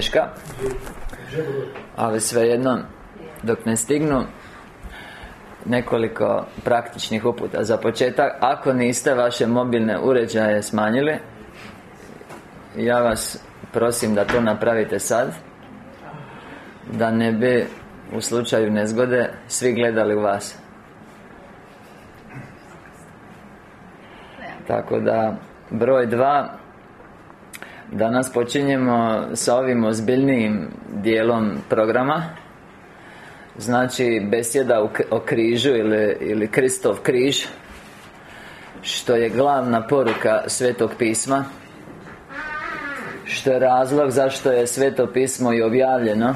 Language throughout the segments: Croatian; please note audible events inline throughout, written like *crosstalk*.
smješka Ali svejedno Dok ne stignu Nekoliko praktičnih uputa. Za početak Ako niste vaše mobilne uređaje smanjili Ja vas prosim da to napravite sad Da ne bi u slučaju nezgode Svi gledali u vas. Tako da Broj dva Danas počinjemo sa ovim ozbiljnijim dijelom programa. Znači besjeda o križu ili, ili Kristov križ Što je glavna poruka Svetog pisma Što je razlog zašto je Sveto pismo i objavljeno.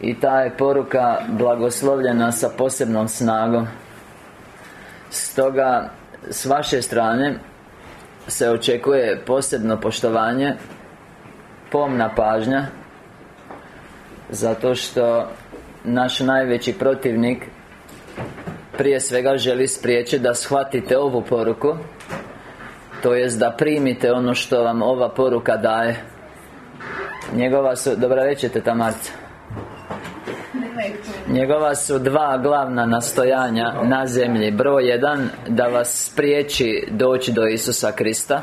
I ta je poruka blagoslovljena sa posebnom snagom. Stoga s vaše strane se očekuje posebno poštovanje pomna pažnja zato što naš najveći protivnik prije svega želi spriječiti da shvatite ovu poruku to jest da primite ono što vam ova poruka daje. Njegova su, dobra večer teta Marca Njegova su dva glavna nastojanja na zemlji. Broj jedan Da vas spriječi doći do Isusa Krista.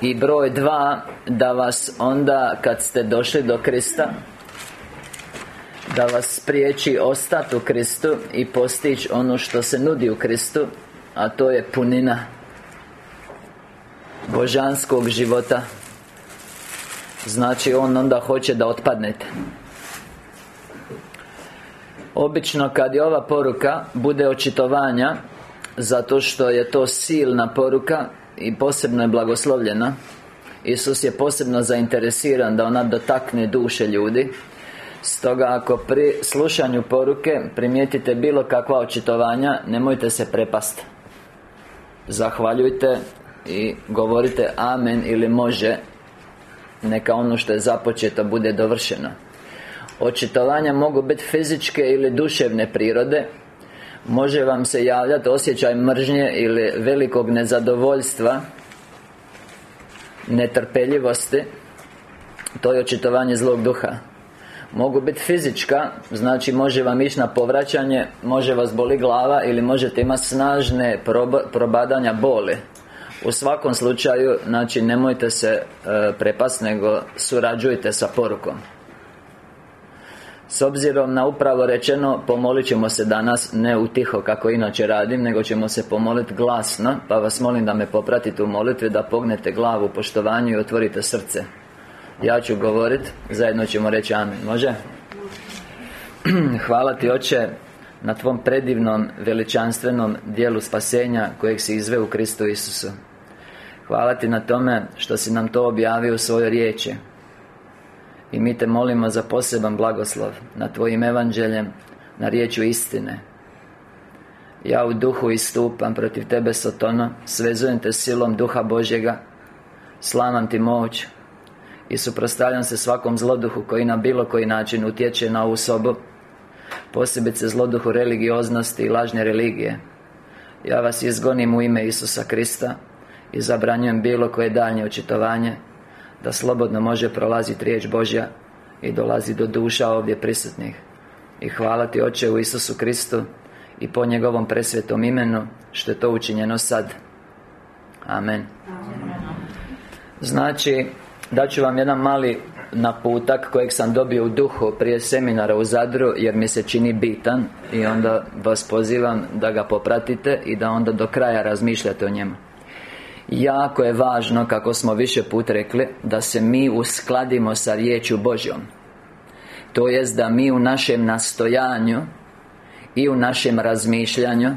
I broj dva Da vas onda kad ste došli do Krista Da vas spriječi ostati u Kristu I postići ono što se nudi u Kristu A to je punina Božanskog života. Znači On onda hoće da otpadnete Obično kad je ova poruka Bude očitovanja Zato što je to silna poruka I posebno je blagoslovljena. Isus je posebno zainteresiran da ona dotakne duše ljudi. Stoga ako pri slušanju poruke primijetite bilo kakva očitovanja Nemojte se prepasti Zahvaljujte i govorite Amen ili može. Neka ono što je započeto bude dovršeno Očitovanja mogu biti fizičke ili duševne prirode. Može vam se javljati osjećaj mržnje ili velikog nezadovoljstva Netrpeljivosti. To je očitovanje zlog duha. Mogu biti fizička Znači može vam ići na povraćanje Može vas boli glava Ili možete imati snažne probadanja boli. U svakom slučaju, znači nemojte se e, prepast, nego surađujte sa porukom s obzirom na upravo rečeno Pomolit ćemo se danas Ne utiho kako inače radim Nego ćemo se pomoliti glasno Pa vas molim da me popratite u molitvi Da pognete glavu u poštovanju I otvorite srce. Ja ću govorit Zajedno ćemo reći Amen Može? *clears throat* Hvala ti Oče Na Tvom predivnom Veličanstvenom dijelu spasenja Kojeg si izveo u Kristu Isusu. Hvala ti na tome Što si nam to objavio u svojoj riječi i mi te molimo za poseban blagoslov Na Tvojim evanđeljem Na riječu istine. Ja u duhu istupam protiv Tebe Sotono Svezujem Te silom Duha Božjega Slavam Ti moć I suprostavljam se svakom zloduhu Koji na bilo koji način utječe na ovu sobu Posebice zloduhu religioznosti i lažne religije. Ja vas izgonim u ime Isusa Krista I zabranjujem bilo koje daljnje očitovanje da slobodno može prolaziti riječ Božja i dolazi do duša ovdje prisutnih. I hvala ti Oče u Isusu Kristu i po njegovom presvetom imenu što je to učinjeno sad. Amen. Znači Daću vam jedan mali naputak kojeg sam dobio u duhu prije seminara u Zadru jer mi se čini bitan i onda vas pozivam da ga popratite i da onda do kraja razmišljate o njemu Jako je važno, kako smo više put rekli Da se mi uskladimo sa riječju Božjom. To jest da mi u našem nastojanju I u našem razmišljanju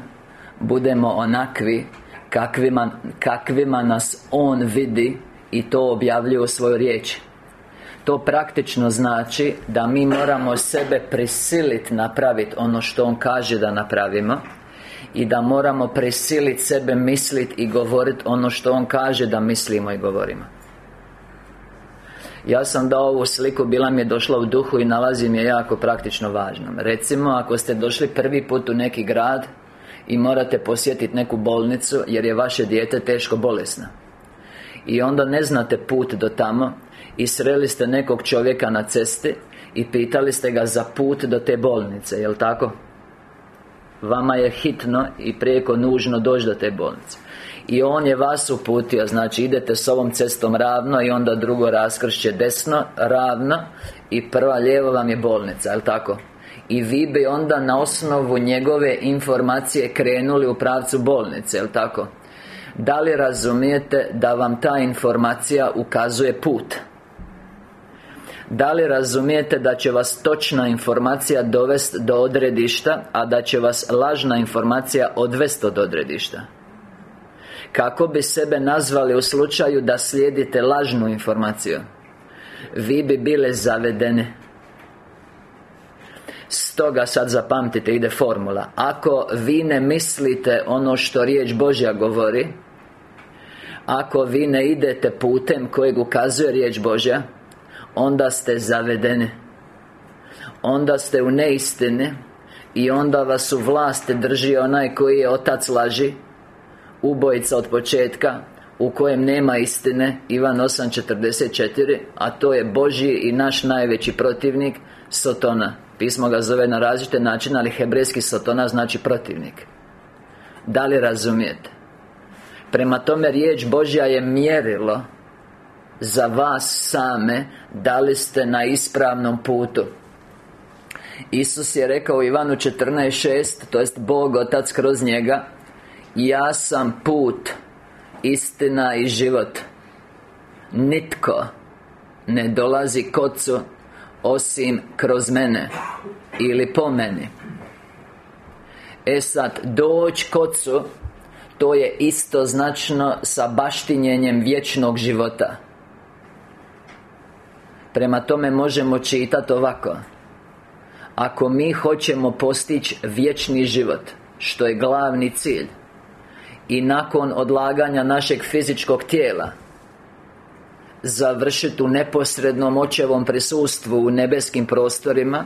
Budemo onakvi Kakvima, kakvima nas On vidi I to objavljuje u svojoj riječi. To praktično znači da mi moramo sebe prisiliti napraviti ono što On kaže da napravimo i da moramo prisiliti sebe misliti i govoriti ono što On kaže da mislimo i govorimo ja sam dao ovu sliku, bila mi je došla u duhu i nalazim je jako praktično važnom Recimo, ako ste došli prvi put u neki grad I morate posjetiti neku bolnicu Jer je vaše dijete teško bolesno I onda ne znate put do tamo I sreli ste nekog čovjeka na cesti I pitali ste ga za put do te bolnice, jel tako? Vama je hitno i prijeko nužno doći do te bolnice i on je vas uputio Znači idete s ovom cestom ravno I onda drugo raskršće desno Ravno I prva lijevo vam je bolnica, jel tako? I vi bi onda na osnovu njegove informacije krenuli u pravcu bolnice, jel tako? Da li razumijete da vam ta informacija ukazuje put? Da li razumijete da će vas točna informacija dovesti do odredišta A da će vas lažna informacija odvesti od odredišta? Kako bi sebe nazvali u slučaju da slijedite lažnu informaciju? Vi bi bile zavedene. Stoga sad zapamtite, ide formula. Ako vi ne mislite ono što riječ Božja govori Ako vi ne idete putem kojeg ukazuje riječ Božja Onda ste zavedene Onda ste u neistini I onda vas u vlasti drži onaj koji je otac laži Ubojica od početka u kojem nema istine Ivan 8.44 A to je Božji i naš najveći protivnik Sotona. Pismo ga zove na različite načine Ali hebrejski Sotona znači protivnik. Da li razumijete? Prema tome riječ Božja je mjerilo Za vas same Da li ste na ispravnom putu. Isus je rekao u Ivanu 14.6 To jest Bog Otac kroz njega ja sam put Istina i život. Nitko Ne dolazi kocu Osim kroz mene Ili po meni. E sad, doć kocu To je istoznačno sa baštinjenjem vječnog života Prema tome možemo čitati ovako. Ako mi hoćemo postići vječni život Što je glavni cilj i nakon odlaganja našeg fizičkog tijela Završiti u neposrednom očevom prisustvu u nebeskim prostorima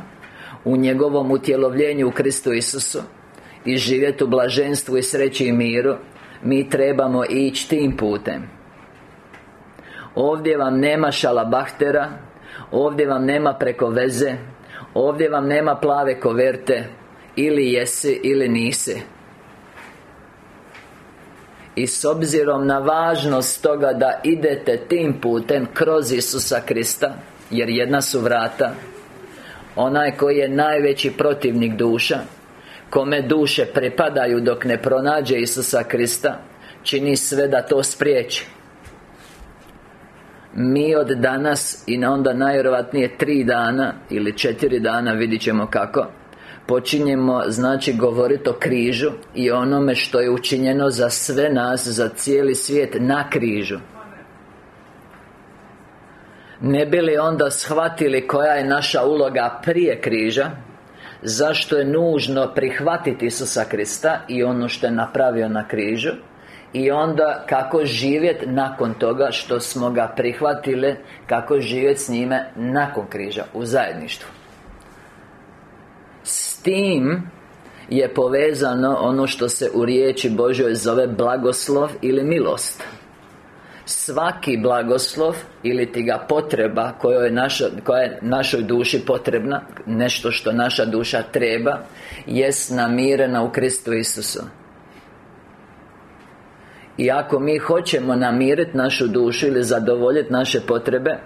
U njegovom utjelovljenju u Kristu Isusu I živjeti u blaženstvu i sreći i miru Mi trebamo ići tim putem. Ovdje vam nema šalabahtera Ovdje vam nema preko veze. Ovdje vam nema plave koverte. Ili jesi ili nisi. I s obzirom na važnost toga da idete tim putem kroz Isusa Krista Jer jedna su vrata Onaj koji je najveći protivnik duša Kome duše prepadaju dok ne pronađe Isusa Krista Čini sve da to spriječi Mi od danas i na onda najvjerojatnije tri dana Ili četiri dana, vidit ćemo kako Počinjemo, znači, govoriti o križu I onome što je učinjeno za sve nas Za cijeli svijet na križu. Ne bi li onda shvatili koja je naša uloga prije križa Zašto je nužno prihvatiti Isusa Krista I ono što je napravio na križu i onda kako živjeti nakon toga što smo ga prihvatili Kako živjeti s njime nakon križa U zajedništvu. Tim je povezano ono što se u riječi Božoj zove blagoslov ili milost. Svaki blagoslov ili ti ga potreba koja je, naša, koja je našoj duši potrebna Nešto što naša duša treba Jest namirena u Kristu Isusu I ako mi hoćemo namiriti našu dušu ili zadovoljiti naše potrebe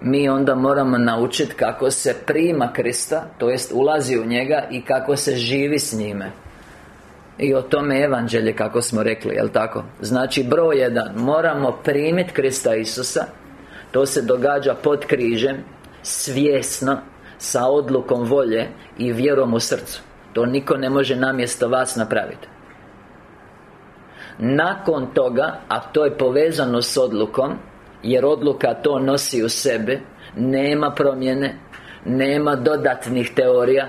mi onda moramo naučiti kako se prima Krista To jest ulazi u njega i kako se živi s njime. I o tome evanđelje kako smo rekli, jel tako? Znači broj jedan Moramo primiti Krista Isusa. To se događa pod križem Svjesno Sa odlukom volje I vjerom u srcu. To niko ne može namjesto vas napraviti Nakon toga A to je povezano s odlukom jer odluka to nosi u sebe Nema promjene Nema dodatnih teorija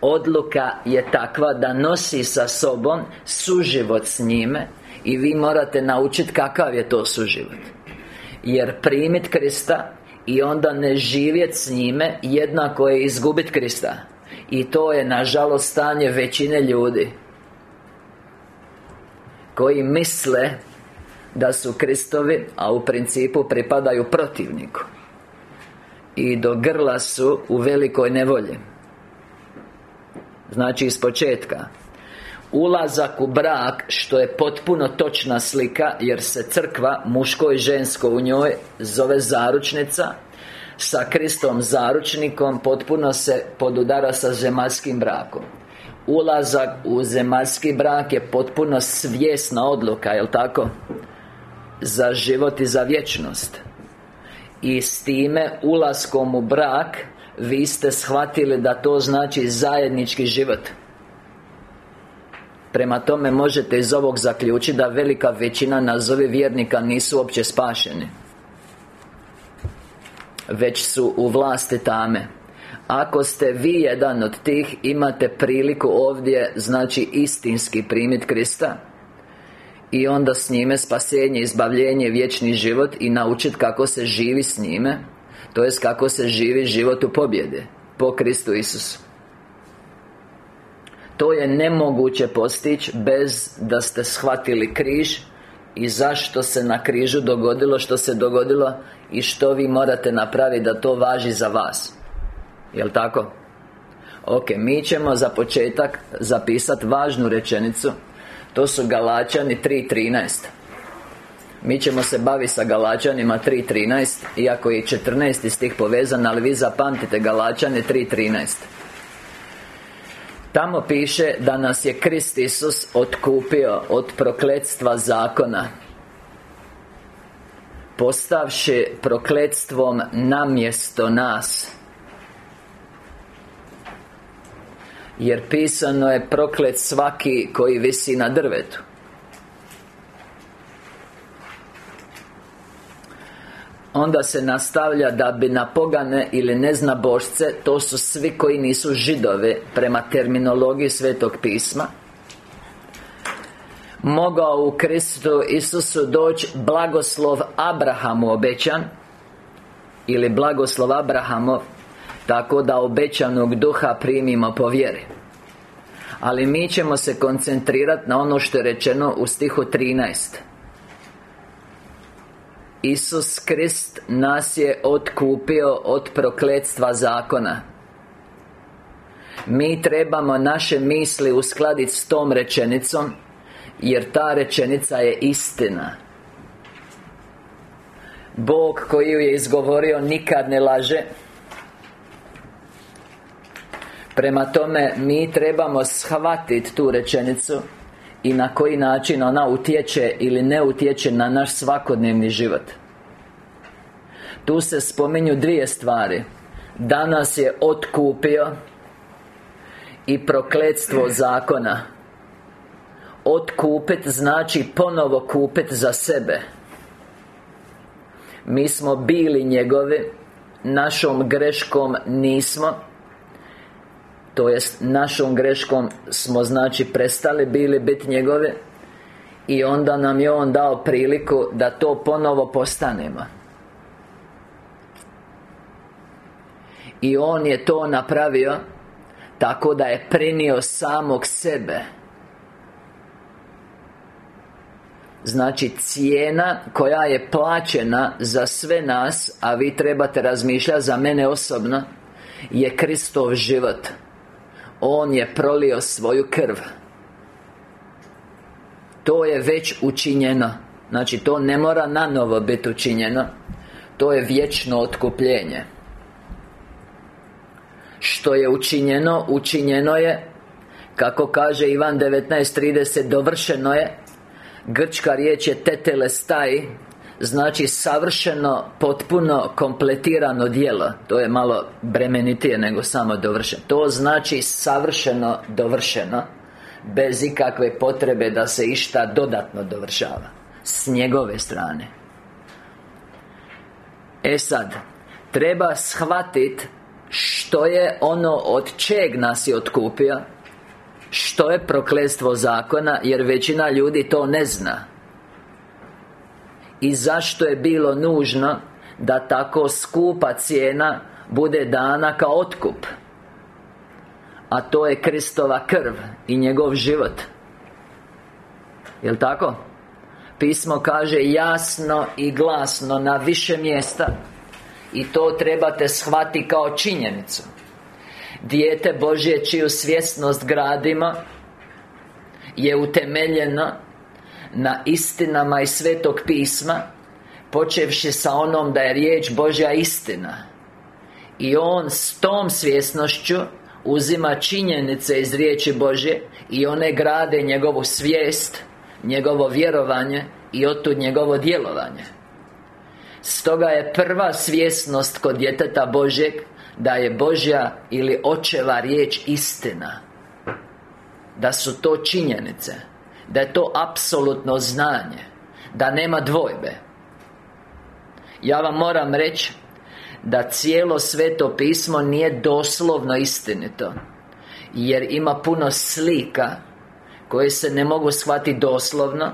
Odluka je takva da nosi sa sobom Suživot s njime I vi morate naučiti kakav je to suživot. Jer primit Krista I onda ne živjet s njime Jednako je izgubit Krista. I to je nažalost stanje većine ljudi Koji misle da su Kristovi A u principu pripadaju protivniku. I do grla su u velikoj nevolji. Znači iz početka. Ulazak u brak, što je potpuno točna slika Jer se crkva, muško i žensko u njoj Zove zaručnica. Sa Kristom zaručnikom Potpuno se podudara sa zemaljskim brakom Ulazak u zemaljski brak je potpuno svjesna odluka, jel tako? Za život i za vječnost. I s time, ulaskom u brak Vi ste shvatili da to znači zajednički život. Prema tome možete iz ovog zaključiti da velika većina nazovi vjernika nisu uopće spašeni. Već su u vlasti tame ako ste vi jedan od tih Imate priliku ovdje Znači istinski primit Krista. I onda s njime spasenje, izbavljenje, vječni život I naučiti kako se živi s njime To jest kako se živi život u pobjede Po Kristu Isusu. To je nemoguće postići Bez da ste shvatili križ I zašto se na križu dogodilo što se dogodilo I što vi morate napraviti da to važi za vas Jel' tako? Ok, mi ćemo za početak zapisati važnu rečenicu. To su Galačani 3.13 Mi ćemo se baviti sa Galačanima 3.13 Iako je 14 stih povezan Ali vi zapamtite Galačani 3.13 Tamo piše da nas je Krist Isus otkupio od prokletstva zakona Postavši prokletstvom namjesto nas Jer pisano je proklet svaki koji visi na drvetu. Onda se nastavlja da bi na pogane ili ne zna božce To su svi koji nisu židove Prema terminologiji Svetog pisma Mogao u Kristu Isusu doći blagoslov Abrahamu obećan Ili blagoslov Abrahamov tako da obećanog duha primimo po vjeri. Ali mi ćemo se koncentrirati na ono što je rečeno u stihu 13 Isus Krist nas je otkupio od prokletstva zakona. Mi trebamo naše misli uskladiti s tom rečenicom Jer ta rečenica je istina. Bog koji ju je izgovorio nikad ne laže Prema tome, mi trebamo shvatiti tu rečenicu I na koji način ona utječe ili ne utječe na naš svakodnevni život. Tu se spominju dvije stvari. Danas je otkupio I prokletstvo zakona. Otkupit znači ponovo kupit za sebe. Mi smo bili njegovi Našom greškom nismo to jest našom greškom smo znači prestali bili biti njegove I onda nam je On dao priliku da to ponovo postanemo. I On je to napravio Tako da je prinio samog sebe. Znači cijena koja je plaćena za sve nas A vi trebate razmišljati za mene osobno Je Kristov život on je prolio svoju krv. To je već učinjeno. Znači to ne mora nanovo biti učinjeno. To je vječno otkupljenje. Što je učinjeno, učinjeno je Kako kaže Ivan 19.30 Dovršeno je. Grčka riječ je tetelestai Znači savršeno, potpuno kompletirano djelo. To je malo bremenitije nego samo dovršeno To znači savršeno dovršeno Bez ikakve potrebe da se išta dodatno dovršava. S njegove strane. E sad Treba shvatiti Što je ono od čeg nas je otkupio Što je prokletstvo zakona Jer većina ljudi to ne zna i zašto je bilo nužno Da tako skupa cijena Bude dana kao otkup? A to je Kristova krv I njegov život. Jel' tako? Pismo kaže jasno i glasno na više mjesta. I to trebate shvati kao činjenicu. Dijete Božje čiju svjesnost gradima Je utemeljeno Na istinama iz Svetog pisma Počevši sa onom da je riječ Božja istina. I on s tom svjesnošću Uzima činjenice iz riječi Božje I one grade njegovu svijest Njegovo vjerovanje I otud njegovo djelovanje. Stoga je prva svjesnost kod djeteta Božjeg Da je Božja ili očeva riječ istina Da su to činjenice Da je to apsolutno znanje Da nema dvojbe. Ja vam moram reći Da cijelo sveto pismo nije doslovno istinito Jer ima puno slika Koje se ne mogu shvatiti doslovno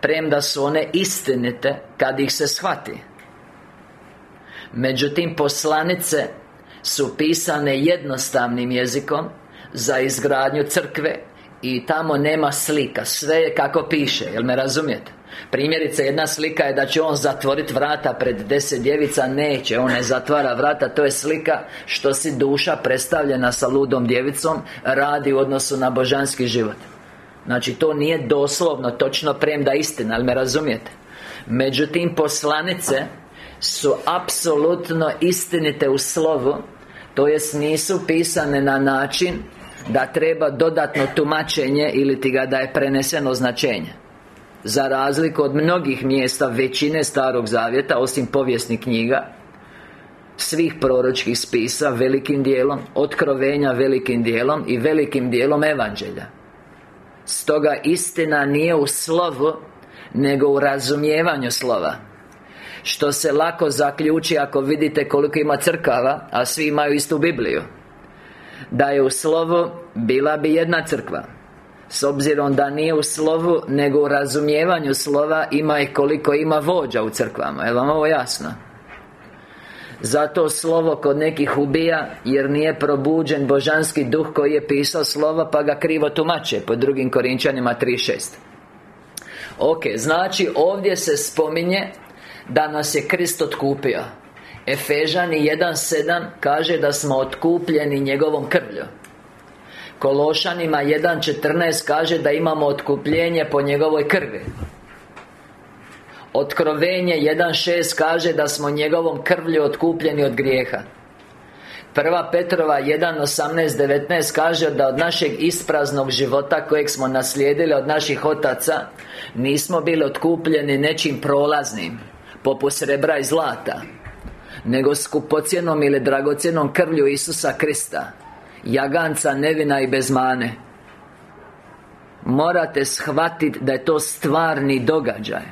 Premda su one istinite Kad ih se shvati. Međutim, poslanice su pisane jednostavnim jezikom Za izgradnju crkve I tamo nema slika Sve je kako piše, jel me razumijete? Primjerice, jedna slika je da će on zatvoriti vrata pred deset djevica Neće, on ne zatvara vrata To je slika što si duša predstavljena sa ludom djevicom Radi u odnosu na božanski život Znači, to nije doslovno, točno premda istina, ali me razumijete? Međutim, poslanice su apsolutno istinite u slovu To jest nisu pisane na način Da treba dodatno tumačenje ili ti ga da je preneseno značenje. Za razliku od mnogih mjesta većine Starog Zavjeta Osim povijesnih knjiga Svih proročkih spisa velikim dijelom Otkrovenja velikim dijelom I velikim dijelom Evanđelja. Stoga istina nije u slovu Nego u razumijevanju slova što se lako zaključi ako vidite koliko ima crkava A svi imaju istu Bibliju Da je u slovu Bila bi jedna crkva. S obzirom da nije u slovu Nego u razumijevanju slova Ima i koliko ima vođa u crkvama. Je vam ovo jasno? Zato slovo kod nekih ubija Jer nije probuđen božanski duh koji je pisao slovo Pa ga krivo tumače Po drugim Korinčanima 3.6 Ok, znači ovdje se spominje da nas je Krist otkupio Efežani 1.7 kaže da smo otkupljeni njegovom krvlju. Kološanima 1.14 kaže da imamo otkupljenje po njegovoj krvi. Otkrovenje 1.6 kaže da smo njegovom krvlju otkupljeni od grijeha. Prva Petrova 1.18.19 kaže da od našeg ispraznog života kojeg smo naslijedili od naših otaca Nismo bili otkupljeni nečim prolaznim poput srebra i zlata Nego skupocjenom ili dragocjenom krvlju Isusa Krista Jaganca nevina i bez mane. Morate shvatiti da je to stvarni događaj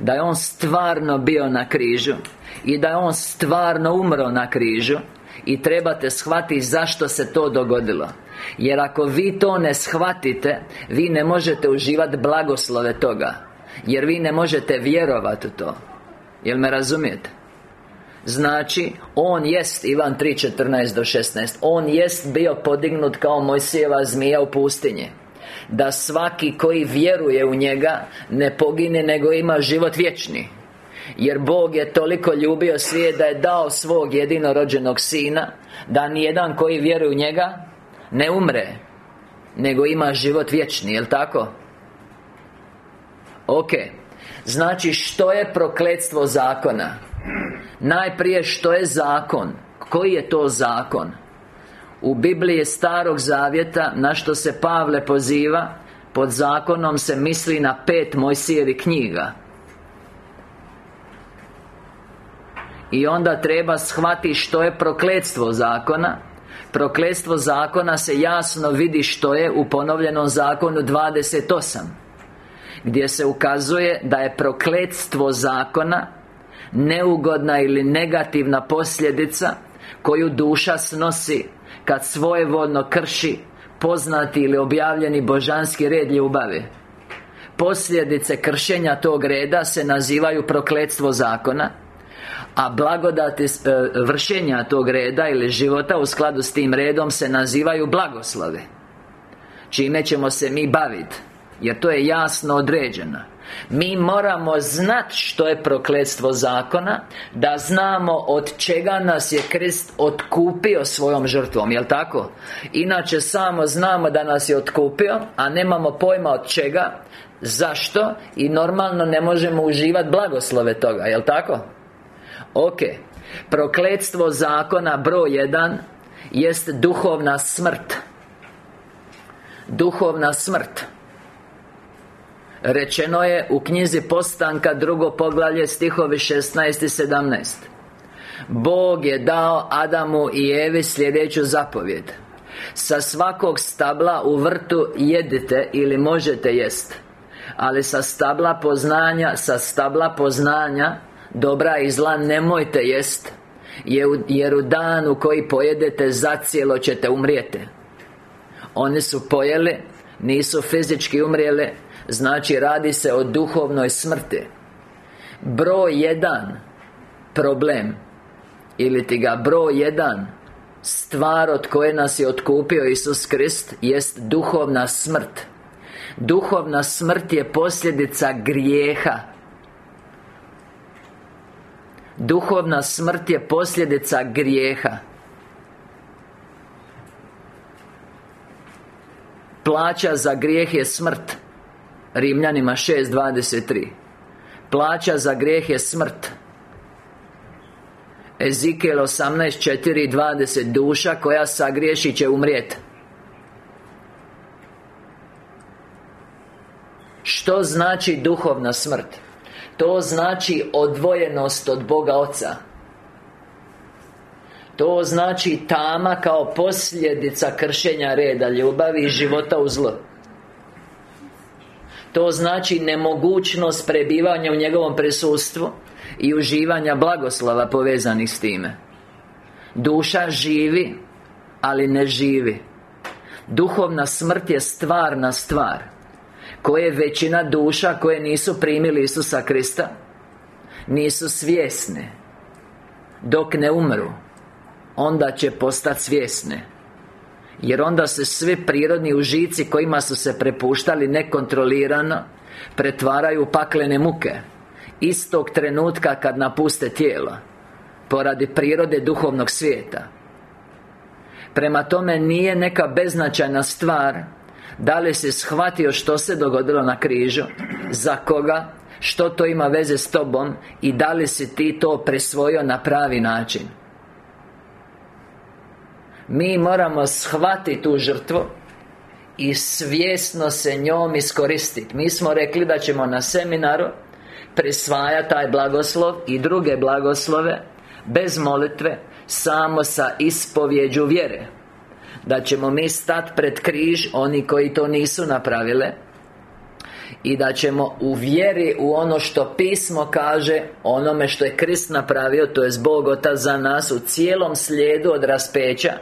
Da je On stvarno bio na križu I da je On stvarno umro na križu I trebate shvatiti zašto se to dogodilo. Jer ako vi to ne shvatite Vi ne možete uživati blagoslove toga Jer vi ne možete vjerovati u to. Jel me razumijete? Znači, On jest, Ivan 3.14 do 16 On jest bio podignut kao Mojsijeva zmija u pustinji Da svaki koji vjeruje u njega Ne pogine, nego ima život vječni jer Bog je toliko ljubio svijet da je dao svog jedinorođenog sina Da nijedan koji vjeruje u njega Ne umre Nego ima život vječni, jel tako? Ok Znači, što je prokletstvo zakona? Najprije, što je zakon? Koji je to zakon? U Bibliji Starog Zavjeta, na što se Pavle poziva Pod zakonom se misli na pet Mojsijevi knjiga I onda treba shvatiti što je prokletstvo zakona Prokletstvo zakona se jasno vidi što je u ponovljenom zakonu 28 gdje se ukazuje da je prokletstvo zakona Neugodna ili negativna posljedica Koju duša snosi Kad svojevoljno krši Poznati ili objavljeni božanski red ljubavi. Posljedice kršenja tog reda se nazivaju prokletstvo zakona a blagodati e, vršenja tog reda ili života u skladu s tim redom se nazivaju blagoslove Čime ćemo se mi baviti jer to je jasno određeno Mi moramo znati što je prokletstvo zakona Da znamo od čega nas je Krist otkupio svojom žrtvom, jel tako? Inače samo znamo da nas je otkupio A nemamo pojma od čega Zašto? I normalno ne možemo uživati blagoslove toga, jel tako? Ok Prokletstvo zakona broj jedan Jest duhovna smrt Duhovna smrt Rečeno je u knjizi Postanka drugo poglavlje stihovi 16 i 17 Bog je dao Adamu i Evi sljedeću zapovjed. Sa svakog stabla u vrtu jedite ili možete jest Ali sa stabla poznanja, sa stabla poznanja Dobra i zla nemojte jest Jer u danu koji pojedete zacijelo ćete umrijeti. Oni su pojeli Nisu fizički umrijeli Znači radi se o duhovnoj smrti. Broj jedan Problem Ili ti ga broj jedan Stvar od koje nas je otkupio Isus Krist Jest duhovna smrt. Duhovna smrt je posljedica grijeha. Duhovna smrt je posljedica grijeha. Plaća za grijeh je smrt Rimljanima 6.23 Plaća za grijeh je smrt. Ezikiel 18.4 20 Duša koja sagriješi će umrijeti Što znači duhovna smrt? To znači odvojenost od Boga Oca. To znači tama kao posljedica kršenja reda ljubavi i života u zlo to znači nemogućnost prebivanja u njegovom prisustvu I uživanja blagoslova povezanih s time. Duša živi, ali ne živi. Duhovna smrt je stvarna stvar Koje većina duša koje nisu primili Isusa Krista Nisu svjesne. Dok ne umru Onda će postati svjesne jer onda se svi prirodni užici kojima su se prepuštali nekontrolirano Pretvaraju u paklene muke. Istog trenutka kad napuste tijelo Poradi prirode duhovnog svijeta. Prema tome nije neka beznačajna stvar Da li si shvatio što se dogodilo na križu Za koga Što to ima veze s tobom I da li si ti to presvojio na pravi način mi moramo shvatiti tu žrtvu I svjesno se njom iskoristiti Mi smo rekli da ćemo na seminaru Prisvajati taj blagoslov I druge blagoslove Bez molitve Samo sa ispovjeđu vjere. Da ćemo mi stati pred križ Oni koji to nisu napravile i da ćemo u vjeri u ono što pismo kaže Onome što je Krist napravio To je Bog Otac za nas U cijelom slijedu od raspeća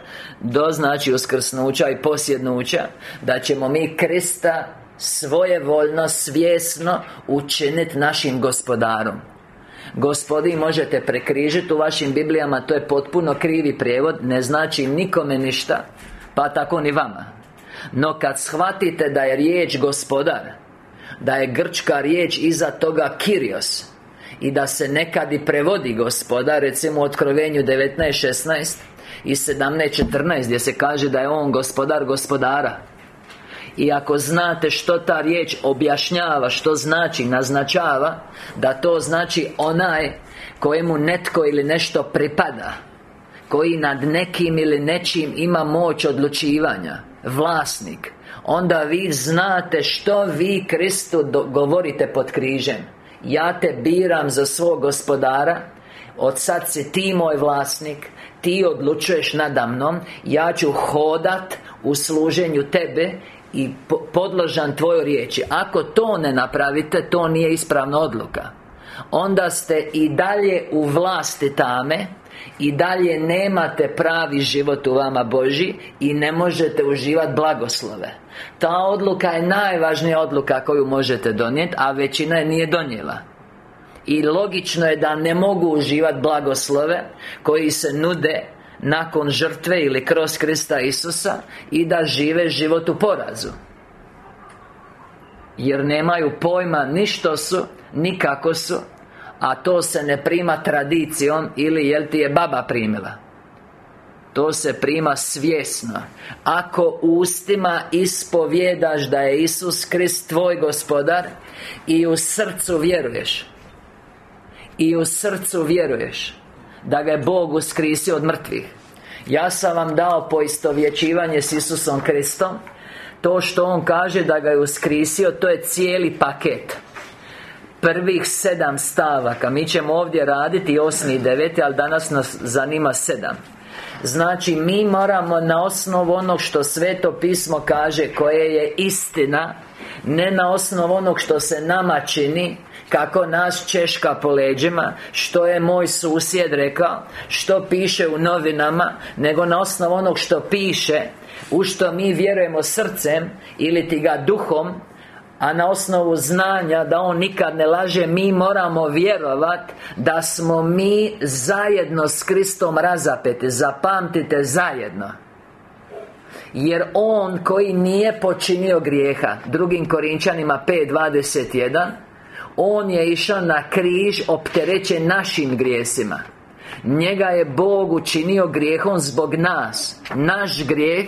Do znači uskrsnuća i posjednuća Da ćemo mi Krista svojevoljno, svjesno Učiniti našim gospodarom. Gospodi možete prekrižiti u vašim Biblijama To je potpuno krivi prijevod Ne znači nikome ništa Pa tako ni vama. No kad shvatite da je riječ gospodar da je grčka riječ iza toga Kirios I da se nekad i prevodi gospoda Recimo u Otkrovenju 19.16 I 17.14 Gdje se kaže da je On gospodar gospodara. I ako znate što ta riječ objašnjava Što znači, naznačava Da to znači onaj Kojemu netko ili nešto pripada Koji nad nekim ili nečim ima moć odlučivanja Vlasnik Onda vi znate što vi Kristu govorite pod križem. Ja te biram za svog gospodara. Od sad si ti moj vlasnik. Ti odlučuješ nadamnom Ja ću hodat u služenju tebe I podložan tvojoj riječi. Ako to ne napravite To nije ispravna odluka. Onda ste i dalje u vlasti tame i dalje nemate pravi život u vama Boži I ne možete uživati blagoslove. Ta odluka je najvažnija odluka koju možete donijeti A većina je nije donijela. I logično je da ne mogu uživati blagoslove Koji se nude nakon žrtve ili kroz Krista Isusa I da žive život u porazu. Jer nemaju pojma ni što su, ni kako su A to se ne prima tradicijom Ili jel ti je baba primila? To se prima svjesno. Ako ustima ispovjedaš da je Isus Krist tvoj gospodar I u srcu vjeruješ I u srcu vjeruješ Da ga je Bog uskrisio od mrtvih. Ja sam vam dao poistovjećivanje s Isusom Kristom. To što On kaže da ga je uskrisio To je cijeli paket Prvih sedam stavaka. Mi ćemo ovdje raditi osmi i deveti Ali danas nas zanima sedam. Znači, mi moramo na osnovu onog što Sveto pismo kaže Koje je istina Ne na osnovu onog što se nama čini kako nas češka po leđima Što je moj susjed rekao Što piše u novinama Nego na osnovu onog što piše U što mi vjerujemo srcem Ili ti ga duhom a na osnovu znanja da On nikad ne laže Mi moramo vjerovat Da smo mi zajedno s Kristom razapeti. Zapamtite zajedno. Jer On koji nije počinio grijeha Drugim Korinčanima 5.21 On je išao na križ opterećen našim grijesima. Njega je Bog učinio grijehom zbog nas. Naš grijeh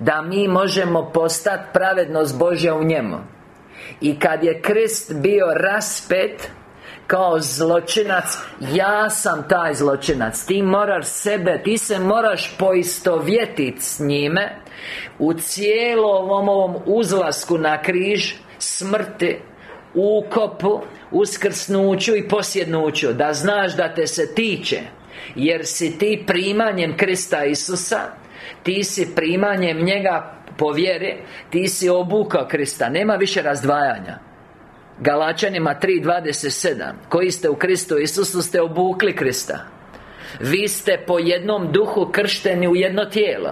da mi možemo postati pravednost Božja u njemu. I kad je Krist bio raspet kao zločinac Ja sam taj zločinac. Ti moraš sebe Ti se moraš poistovjetiti s njime U cijelom ovom uzlasku na križ Smrti Ukopu Uskrsnuću i posjednuću Da znaš da te se tiče Jer si ti primanjem Krista Isusa ti si primanjem njega po vjeri Ti si obukao Krista Nema više razdvajanja. Galačanima 3.27 Koji ste u Kristu Isusu ste obukli Krista. Vi ste po jednom duhu kršteni u jedno tijelo.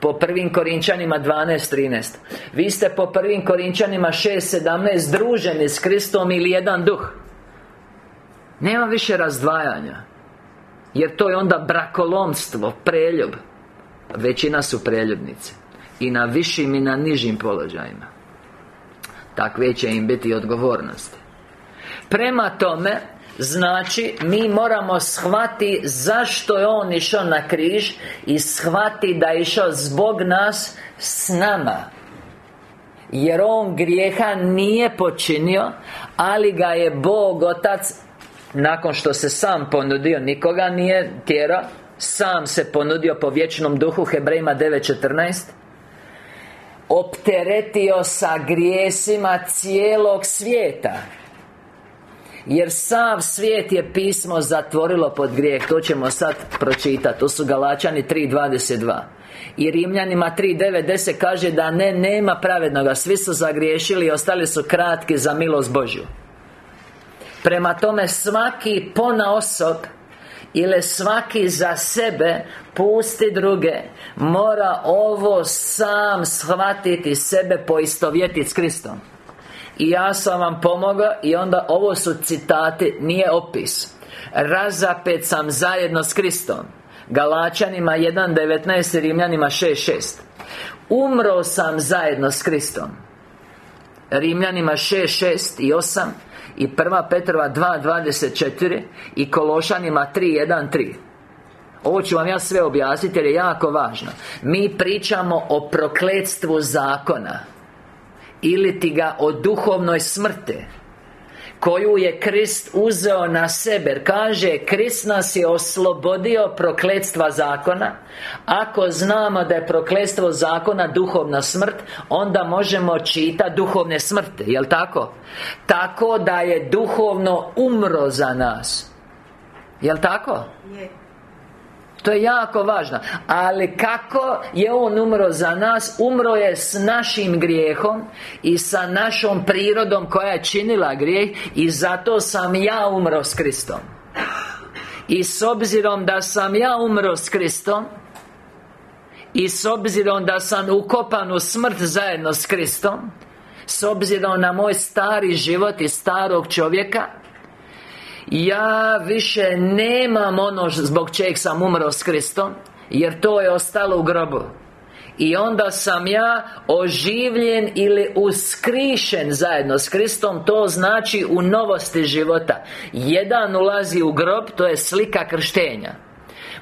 Po prvim Korinčanima 12.13 Vi ste po prvim Korinčanima 6.17 Druženi s Kristom ili jedan duh. Nema više razdvajanja Jer to je onda brakolomstvo, preljub Većina su preljubnice. I na višim i na nižim položajima. Takve će im biti odgovornosti. Prema tome Znači, mi moramo shvati zašto je On išao na križ I shvati da je išao zbog nas s nama. Jer On grijeha nije počinio Ali ga je Bog Otac Nakon što se sam ponudio Nikoga nije tjerao sam se ponudio po vječnom duhu Hebrejima 9.14 Opteretio sa grijesima cijelog svijeta. Jer sav svijet je pismo zatvorilo pod grijeh. To ćemo sad pročitati To su Galačani 3.22 I Rimljanima 3.9.10 kaže da ne, nema pravednoga. Svi su zagriješili i ostali su kratki za milost Božju. Prema tome svaki pona osob ili svaki za sebe pusti druge. Mora ovo sam shvatiti sebe poistovjetiti s Kristom. I ja sam vam pomogao I onda ovo su citati, nije opis. Razapet sam zajedno s Kristom. Galačanima 1.19 Rimljanima 6.6 Umro sam zajedno s Kristom. Rimljanima 6.6 i 8 i prva Petrova 2.24 I Kološanima 3.1.3 ovo ću vam ja sve objasniti jer je jako važno. Mi pričamo o prokletstvu zakona Ili ti ga o duhovnoj smrti koju je Krist uzeo na sebe Kaže, Krist nas je oslobodio prokletstva zakona Ako znamo da je prokletstvo zakona duhovna smrt Onda možemo čitati duhovne smrti, jel tako? Tako da je duhovno umro za nas Jel tako? Je to je jako važno. Ali kako je On umro za nas? Umro je s našim grijehom I sa našom prirodom koja je činila grijeh I zato sam ja umro s Kristom. I s obzirom da sam ja umro s Kristom I s obzirom da sam ukopan u smrt zajedno s Kristom S obzirom na moj stari život i starog čovjeka ja više nemam ono zbog čeg sam umro s Kristom Jer to je ostalo u grobu. I onda sam ja oživljen ili uskrišen zajedno s Kristom To znači u novosti života. Jedan ulazi u grob, to je slika krštenja.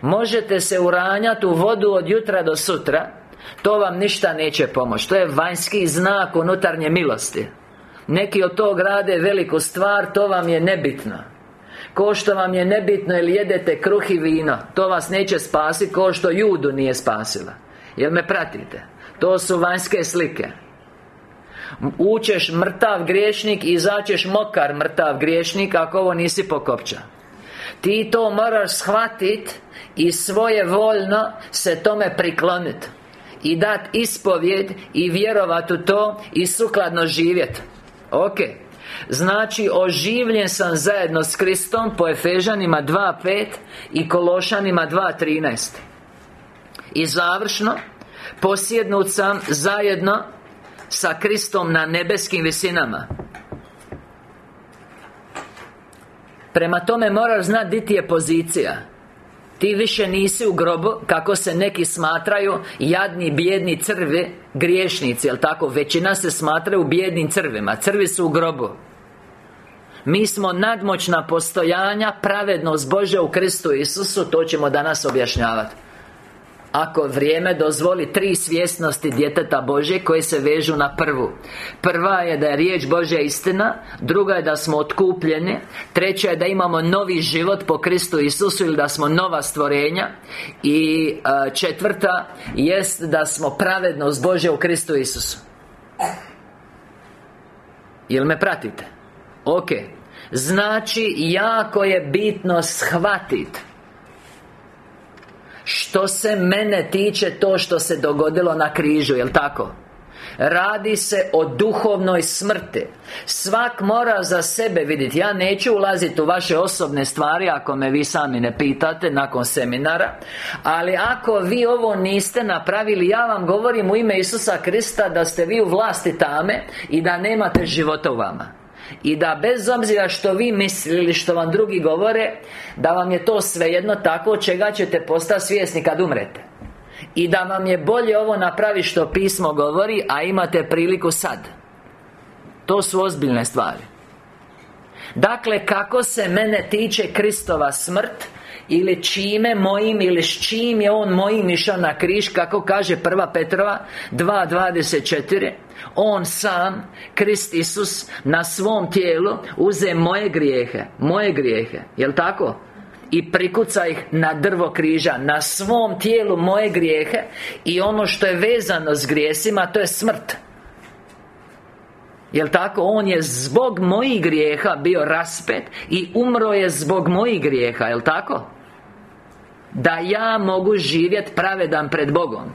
Možete se uranjati u vodu od jutra do sutra To vam ništa neće pomoći To je vanjski znak unutarnje milosti. Neki od tog rade veliku stvar, to vam je nebitno Ko što vam je nebitno ili jedete kruh i vino To vas neće spasiti Ko što judu nije spasila. Jel me pratite? To su vanjske slike. Učeš mrtav griješnik i izaćeš mokar mrtav griješnik Ako ovo nisi pokopča Ti to moraš shvatit I svoje voljno se tome prikloniti I dat ispovjed I vjerovat u to I sukladno živjet. Ok Znači, oživljen sam zajedno s Kristom Po Efežanima 2.5 I Kološanima 2.13 I završno Posjednut sam zajedno Sa Kristom na nebeskim visinama. Prema tome moraš znati di ti je pozicija. Ti više nisi u grobu Kako se neki smatraju Jadni, bijedni crvi Griješnici, jel tako? Većina se smatraju bijednim crvima. Crvi su u grobu Mi smo nadmoćna postojanja Pravednost Bože u Kristu Isusu To ćemo danas objašnjavati ako vrijeme dozvoli tri svjesnosti djeteta Bože koje se vežu na prvu. Prva je da je riječ Božja istina Druga je da smo otkupljeni Treća je da imamo novi život po Kristu Isusu Ili da smo nova stvorenja I četvrta jest da smo pravednost Bože u Kristu Isusu. Jel me pratite? Ok Znači, jako je bitno shvatiti što se mene tiče to što se dogodilo na križu, jel tako? Radi se o duhovnoj smrti. Svak mora za sebe vidjeti Ja neću ulaziti u vaše osobne stvari Ako me vi sami ne pitate Nakon seminara Ali ako vi ovo niste napravili Ja vam govorim u ime Isusa Krista Da ste vi u vlasti tame I da nemate života u vama i da bez obzira što vi mislili što vam drugi govore Da vam je to svejedno tako čega ćete postati svjesni kad umrete. I da vam je bolje ovo napraviti što pismo govori A imate priliku sad. To su ozbiljne stvari. Dakle, kako se mene tiče Kristova smrt ili čime mojim ili s čim je On mojim išao na križ Kako kaže prva Petrova 2.24 On sam, Krist Isus Na svom tijelu Uze moje grijehe Moje grijehe, jel tako? I prikuca ih na drvo križa Na svom tijelu moje grijehe I ono što je vezano s grijesima To je smrt Jel tako? On je zbog mojih grijeha bio raspet I umro je zbog mojih grijeha, jel tako? Da ja mogu živjeti pravedan pred Bogom.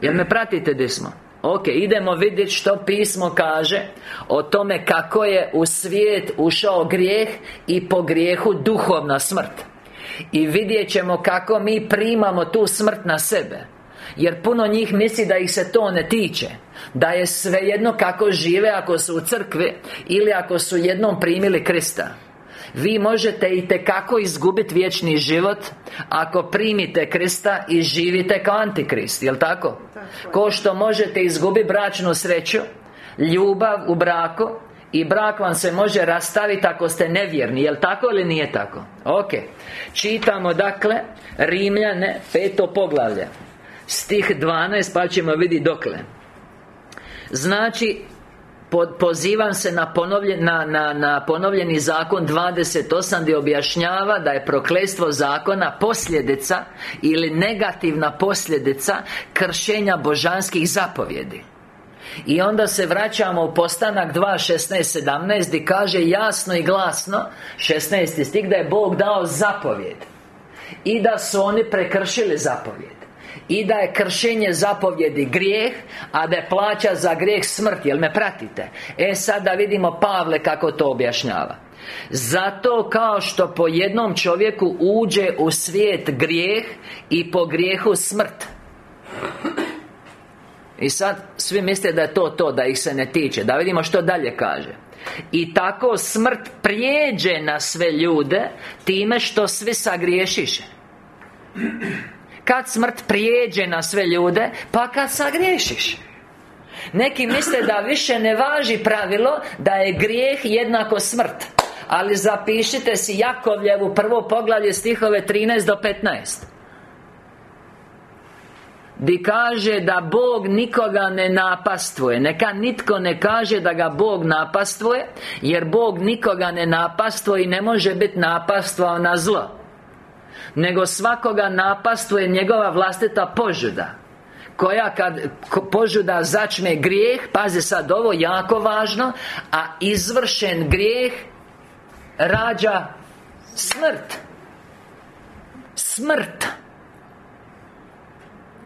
Jel me pratite gdje smo? Ok, idemo vidjeti što pismo kaže O tome kako je u svijet ušao grijeh I po grijehu duhovna smrt. I vidjet ćemo kako mi primamo tu smrt na sebe. Jer puno njih misli da ih se to ne tiče. Da je svejedno kako žive ako su u crkvi Ili ako su jednom primili Krista vi možete i kako izgubiti vječni život Ako primite Krista i živite kao antikrist, jel tako? Ko što možete izgubiti bračnu sreću Ljubav u braku i brak vam se može rastaviti ako ste nevjerni, jel tako ili nije tako? Ok Čitamo dakle Rimljane, peto poglavlje Stih 12 pa ćemo vidjeti dokle Znači Pozivam se na, ponovljen, na, na, na ponovljeni zakon 28 gdje objašnjava da je proklestvo zakona posljedica Ili negativna posljedica kršenja božanskih zapovjedi i onda se vraćamo u postanak 2.16.17 17 Gdje kaže jasno i glasno 16. stik da je Bog dao zapovjed I da su oni prekršili zapovjed i da je kršenje zapovjedi grijeh A da je plaća za grijeh smrt Jel me pratite? E sad da vidimo Pavle kako to objašnjava. Zato kao što po jednom čovjeku uđe u svijet grijeh I po grijehu smrt. I sad svi misle da je to to, da ih se ne tiče. Da vidimo što dalje kaže. I tako smrt prijeđe na sve ljude Time što svi sagriješiše Kad smrt prijeđe na sve ljude Pa kad sagriješiš. Neki misle da više ne važi pravilo Da je grijeh jednako smrt. Ali zapišite si Jakovljevu prvo poglavlje stihove 13 do 15 Di kaže da Bog nikoga ne napastvuje Neka nitko ne kaže da ga Bog napastvuje Jer Bog nikoga ne napastvuje I ne može biti napastvao na zlo Nego svakoga napastvuje njegova vlastita požuda koja kad požuda začne grijeh Pazi sad ovo, jako važno A izvršen grijeh Rađa smrt Smrt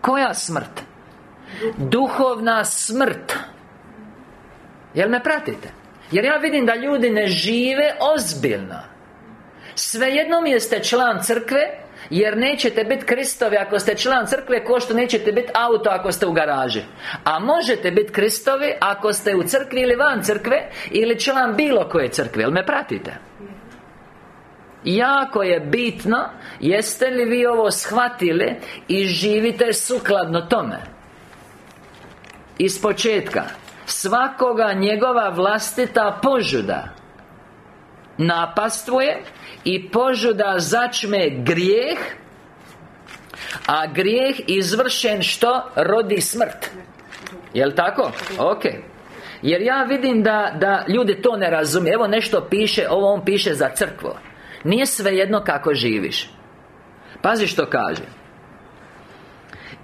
koja smrt? Duhovna smrt Jel me pratite? Jer ja vidim da ljudi ne žive ozbiljno Svejedno mi jeste član crkve jer nećete biti Kristovi ako ste član crkve Ko što nećete biti auto ako ste u garaži A možete biti Kristovi ako ste u crkvi ili van crkve Ili član bilo koje crkve Jel me pratite? Jako je bitno Jeste li vi ovo shvatili I živite sukladno tome Iz početka Svakoga njegova vlastita požuda Napastvuje I požuda začme grijeh A grijeh izvršen što? Rodi smrt Jel' tako? Ok Jer ja vidim da, da ljudi to ne razumiju Evo nešto piše, ovo on piše za crkvu nije svejedno kako živiš Pazi što kaže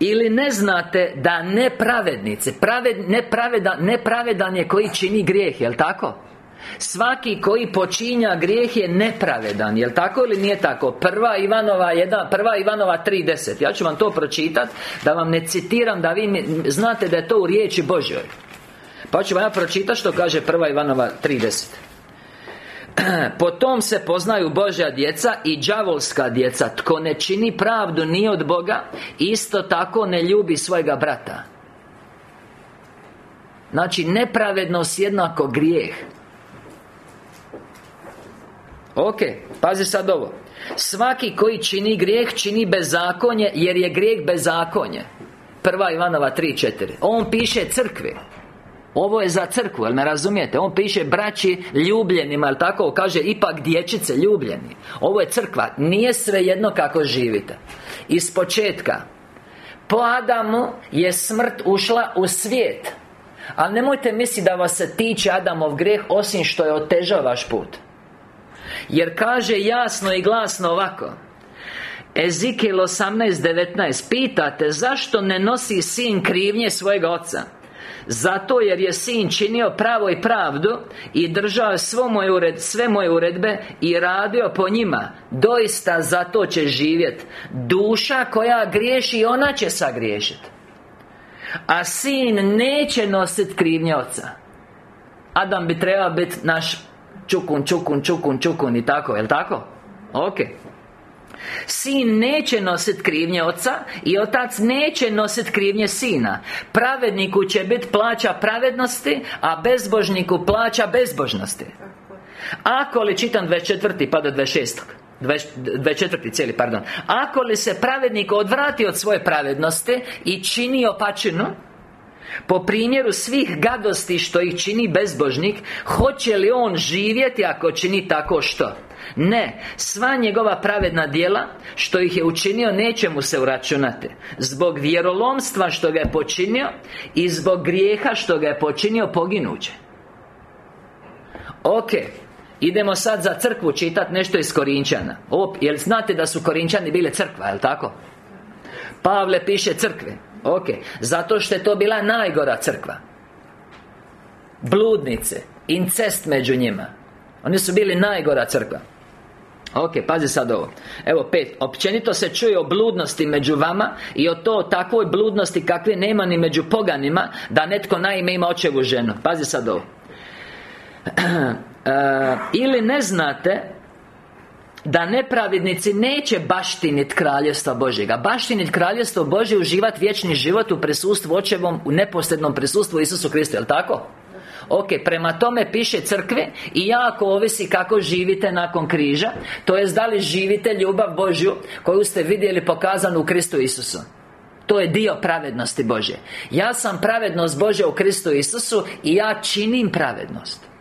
ili ne znate da nepravednici praved, nepravedan, nepravedan je koji čini grijeh, jel tako? Svaki koji počinja grijeh je nepravedan, jel tako ili nije tako? Prva Ivanova jedna, prva Ivanova 3.10 Ja ću vam to pročitati Da vam ne citiram, da vi znate da je to u riječi Božjoj. Pa ću vam ja pročitati što kaže prva Ivanova 3.10 *clears throat* po tom se poznaju Božja djeca i đavolska djeca. Tko ne čini pravdu ni od Boga Isto tako ne ljubi svojega brata. Znači, nepravednost jednako grijeh Ok, pazi sad ovo. Svaki koji čini grijeh, čini bezakonje Jer je grijeh bezakonje. Prva Ivanova 3.4 On piše crkvi ovo je za crkvu, jel me razumijete? On piše braći ljubljenima, jel tako? Kaže ipak dječice ljubljeni. Ovo je crkva, nije svejedno kako živite. Iz početka. Po Adamu je smrt ušla u svijet. Ali nemojte misliti da vas se tiče Adamov greh Osim što je otežao vaš put Jer kaže jasno i glasno ovako. Ezekiel 18.19 Pitate zašto ne nosi sin krivnje svojega oca? Zato jer je sin činio pravo i pravdu I držao svo moje ured, sve moje uredbe I radio po njima. Doista zato će živjet. Duša koja griješi, ona će sagriješiti A sin neće nositi krivnje oca. Adam bi trebao biti naš čukun, čukun, čukun, čukun i tako, jel tako? Ok Sin neće nositi krivnje oca I otac neće nositi krivnje sina Pravedniku će biti plaća pravednosti A bezbožniku plaća bezbožnosti Ako li čitam 24. pa do 26. 24. cijeli, pardon Ako li se pravednik odvrati od svoje pravednosti I čini opačinu po primjeru svih gadosti što ih čini bezbožnik Hoće li on živjeti ako čini tako što? Ne, sva njegova pravedna djela Što ih je učinio neće mu se uračunati Zbog vjerolomstva što ga je počinio I zbog grijeha što ga je počinio poginuće Ok Idemo sad za crkvu čitati nešto iz Korinčana Ovo, Jel znate da su Korinčani bile crkva, jel tako? Pavle piše crkve Ok Zato što je to bila najgora crkva. Bludnice Incest među njima. Oni su bili najgora crkva. Ok, pazi sad ovo. Evo pet. Općenito se čuje o bludnosti među vama I o to takvoj bludnosti kakve nema ni među poganima Da netko naime ima očevu ženu. Pazi sad ovo. *clears throat* E, Ili ne znate da nepravednici neće baštinit kraljevstva Božjega. Baštinit kraljevstvo Božje uživati vječni život u prisustvu očevom U neposrednom prisustvu Isusu Kristu, jel tako? Ok, prema tome piše crkve I jako ovisi kako živite nakon križa To jest da li živite ljubav Božju Koju ste vidjeli pokazanu u Kristu Isusu. To je dio pravednosti Bože Ja sam pravednost Bože u Kristu Isusu I ja činim pravednost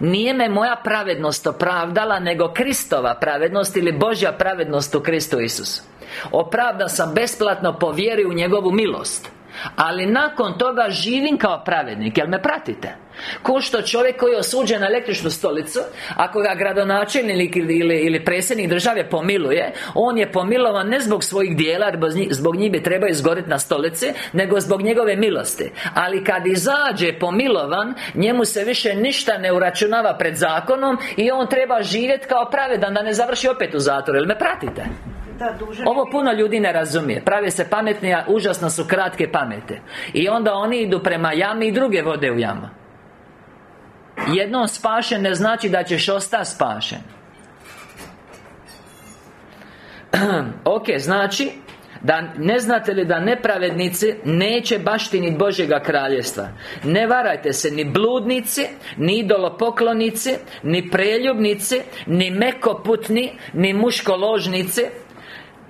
nije me moja pravednost opravdala Nego Kristova pravednost Ili Božja pravednost u Kristu Isusu. Opravda sam besplatno po vjeri u njegovu milost ali nakon toga živim kao pravednik, jel me pratite? Ko što čovjek koji je osuđen na električnu stolicu Ako ga gradonačelnik ili, ili, ili predsjednik države pomiluje On je pomilovan ne zbog svojih dijela Jer zbog njih bi trebao izgoriti na stolici Nego zbog njegove milosti Ali kad izađe pomilovan Njemu se više ništa ne uračunava pred zakonom I on treba živjeti kao pravedan Da ne završi opet u zatvoru Jel me pratite? Ovo puno ljudi ne razumije. Prave se pametni, a užasno su kratke pamete. I onda oni idu prema jami i druge vode u jamu. Jednom spašen ne znači da ćeš ostati spašen. *clears throat* Ok, znači da ne znate li da nepravednici neće baštiniti Božjega kraljestva Ne varajte se ni bludnici Ni idolopoklonici Ni preljubnici Ni mekoputni Ni muškoložnici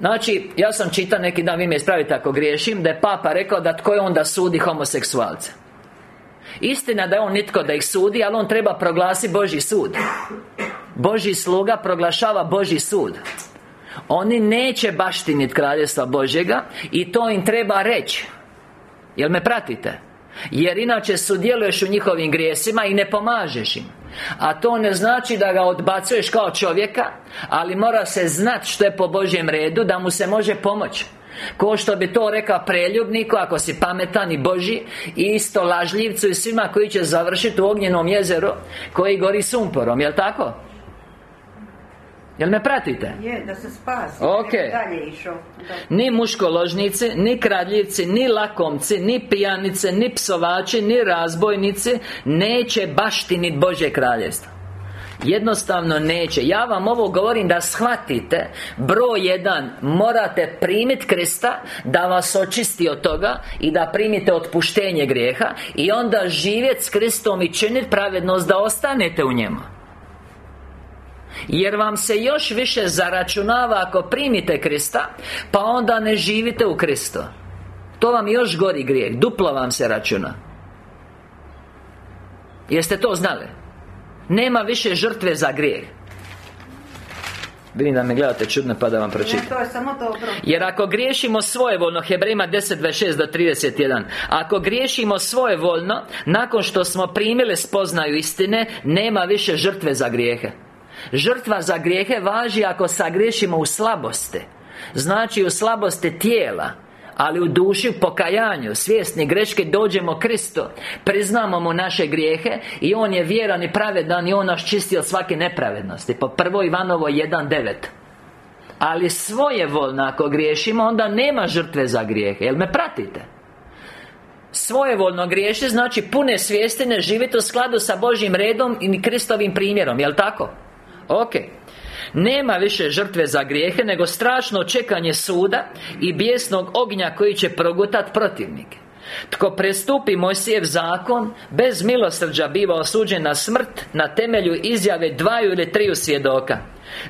Znači, ja sam čitao neki dan, vi me ispravite ako griješim Da je Papa rekao da tko je onda sudi homoseksualce. Istina da je on nitko da ih sudi Ali on treba proglasi Boži sud. Boži sluga proglašava Boži sud. Oni neće baštiniti kraljestva Božjega I to im treba reći. Jel me pratite? Jer inače sudjeluješ u njihovim grijesima i ne pomažeš im a to ne znači da ga odbacuješ kao čovjeka Ali mora se znati što je po Božjem redu Da mu se može pomoći Ko što bi to rekao preljubniku Ako si pametan i Boži I isto lažljivcu i svima koji će završiti u ognjenom jezeru Koji gori sumporom, jel tako? Jel me pratite? Je, da se spasi Ok. dalje išao. Ni muškoložnici, ni kradljivci, ni lakomci, ni pijanice, ni psovači, ni razbojnici Neće baštinit Bože kraljevstvo. Jednostavno neće. Ja vam ovo govorim da shvatite. Broj jedan Morate primiti Krista Da vas očisti od toga I da primite otpuštenje grijeha I onda živjeti s Kristom i činiti pravednost Da ostanete u njemu jer vam se još više zaračunava ako primite Krista Pa onda ne živite u Kristu To vam još gori grijeh Duplo vam se računa. Jeste to znali? Nema više žrtve za grijeh. Vidim da me gledate čudno pa da vam pročitam. To je samo dobro. Jer ako griješimo svojevoljno Hebrejima 10.26 do 31 Ako griješimo svojevoljno Nakon što smo primili spoznaju istine Nema više žrtve za grijehe Žrtva za grijehe važi ako sagriješimo u slabosti Znači u slabosti tijela ali u duši u pokajanju Svjesni greške dođemo Kristu Priznamo mu naše grijehe I On je vjeran i pravedan I On nas čisti od svake nepravednosti Po prvo Ivanovo 1.9 Ali svoje voljno ako griješimo Onda nema žrtve za grijehe Jel me pratite? Svojevoljno griješi znači pune svijesti ne živite u skladu sa Božjim redom i Kristovim primjerom, jel tako? Ok. Nema više žrtve za grijehe Nego strašno čekanje suda I bijesnog ognja koji će progutat protivnike. Tko prestupi Mojsijev zakon Bez milosrđa biva osuđen na smrt Na temelju izjave dvaju ili triju svjedoka.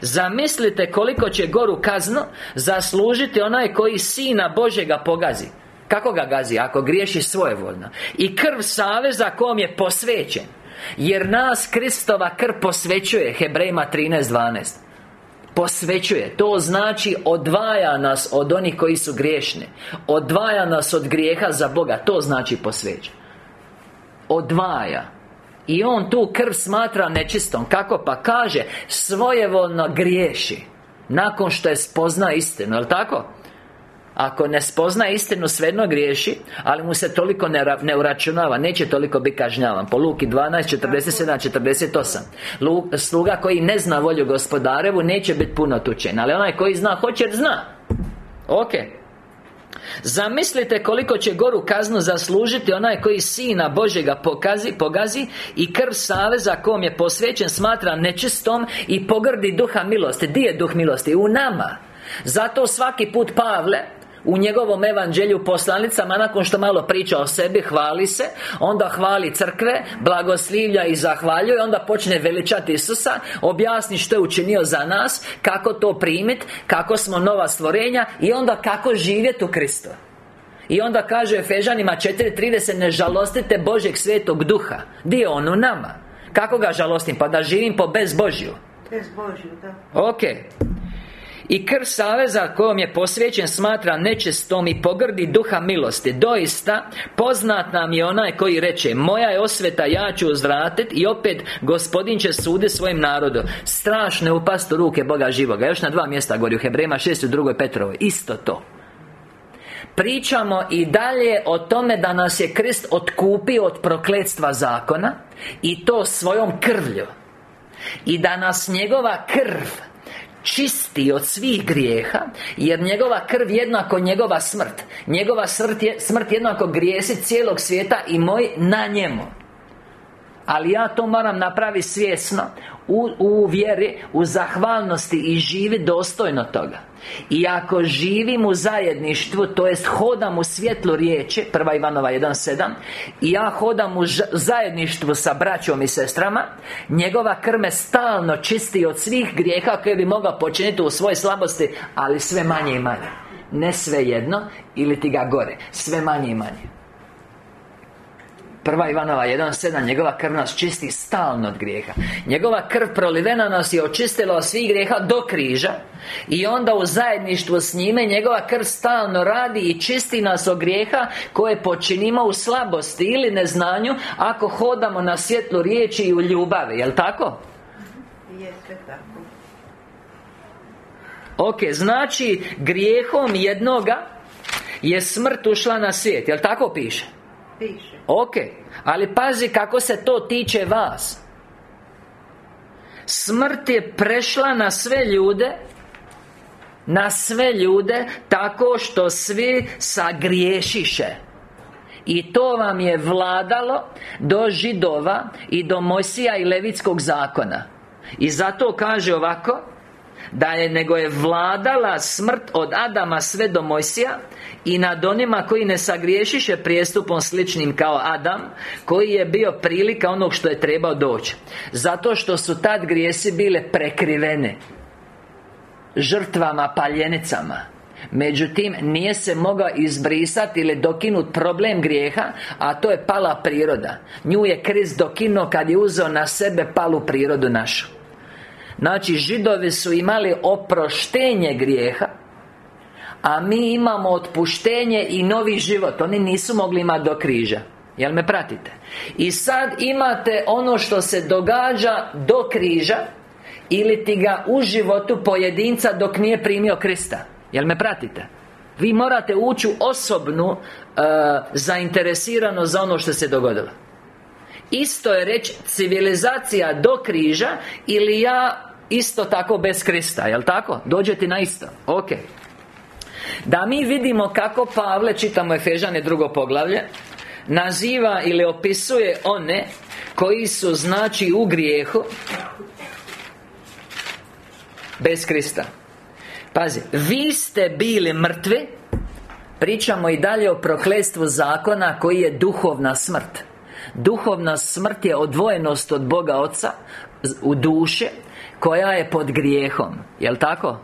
Zamislite koliko će goru kaznu Zaslužiti onaj koji Sina Božega pogazi. Kako ga gazi? Ako griješi svojevoljno. I krv saveza kom je posvećen jer nas Kristova krv posvećuje Hebrejima 13.12 Posvećuje. To znači odvaja nas od onih koji su griješni. Odvaja nas od grijeha za Boga. To znači posvećuje Odvaja. I on tu krv smatra nečistom. Kako? Pa kaže Svojevoljno griješi Nakon što je spozna istinu, jel tako? Ako ne spozna istinu, svejedno griješi Ali mu se toliko ne, uračunava Neće toliko biti kažnjavan. Po Luki 12, 47, 48 Sluga koji ne zna volju gospodarevu Neće biti puno tučen Ali onaj koji zna, hoće zna. Ok. Zamislite koliko će goru kaznu zaslužiti onaj koji Sina Božjega pokazi, pogazi I krv saveza kom je posvećen smatra nečistom I pogrdi duha milosti. Di je duh milosti? U nama. Zato svaki put Pavle u njegovom evanđelju poslanicama nakon što malo priča o sebi hvali se onda hvali crkve blagoslivlja i zahvaljuje onda počne veličati Isusa objasni što je učinio za nas kako to primiti kako smo nova stvorenja i onda kako živjeti u Kristu i onda kaže Efežanima 4.30 Ne žalostite Božeg svetog duha Di je on u nama? Kako ga žalostim? Pa da živim po bezbožju Bezbožju, da. Ok i krv saveza kojom je posvećen smatra nečestom i pogrdi duha milosti. Doista, poznat nam je onaj koji reče Moja je osveta, ja ću uzvratiti I opet, gospodin će sudi svojim narodu Strašne upast u ruke Boga živoga. Još na dva mjesta govori u Hebrema 6 u drugoj Petrovoj. Isto to. Pričamo i dalje o tome da nas je Krist otkupio od prokletstva zakona I to svojom krvlju. I da nas njegova krv čisti od svih grijeha Jer njegova krv jednako njegova smrt. Njegova smrt, je, smrt jednako grijesi cijelog svijeta i moj na njemu. Ali ja to moram napraviti svjesno u, u vjeri, u zahvalnosti i živi dostojno toga. I ako živim u zajedništvu, to jest hodam u svjetlu riječi Prva Ivanova 1.7 I ja hodam u zajedništvu sa braćom i sestrama Njegova krme stalno čisti od svih grijeha koje bi mogao počiniti u svojoj slabosti Ali sve manje i manje. Ne sve jedno, ili ti ga gore Sve manje i manje Prva Ivanova 1.7 Njegova krv nas čisti stalno od grijeha Njegova krv prolivena nas je očistila od svih grijeha do križa I onda u zajedništvu s njime Njegova krv stalno radi i čisti nas od grijeha Koje počinimo u slabosti ili neznanju Ako hodamo na svjetlu riječi i u ljubavi, jel tako? Jeste tako. Ok, znači grijehom jednoga je smrt ušla na svijet, jel tako piše? Piše. Ok, ali pazi kako se to tiče vas. Smrt je prešla na sve ljude Na sve ljude Tako što svi sagriješiše. I to vam je vladalo do židova I do Mojsija i Levitskog zakona. I zato kaže ovako da je, nego je vladala smrt od Adama sve do Mojsija I nad onima koji ne sagriješiše prijestupom sličnim kao Adam Koji je bio prilika onog što je trebao doći. Zato što su tad grijesi bile prekrivene Žrtvama, paljenicama. Međutim, nije se mogao izbrisati ili dokinut problem grijeha A to je pala priroda. Nju je Krist dokinuo kad je uzeo na sebe palu prirodu našu Znači, židovi su imali oproštenje grijeha A mi imamo otpuštenje i novi život Oni nisu mogli imati do križa Jel me pratite? I sad imate ono što se događa do križa Ili ti ga u životu pojedinca dok nije primio Krista Jel me pratite? Vi morate ući u osobnu uh, zainteresiranost za ono što se dogodilo Isto je reći civilizacija do križa Ili ja Isto tako bez Krista, jel tako? Dođe na isto, ok. Da mi vidimo kako Pavle, čitamo Efežane drugo poglavlje Naziva ili opisuje one Koji su znači u grijehu Bez Krista. Pazi, vi ste bili mrtvi Pričamo i dalje o prokletstvu zakona koji je duhovna smrt. Duhovna smrt je odvojenost od Boga Oca U duše koja je pod grijehom Jel' tako?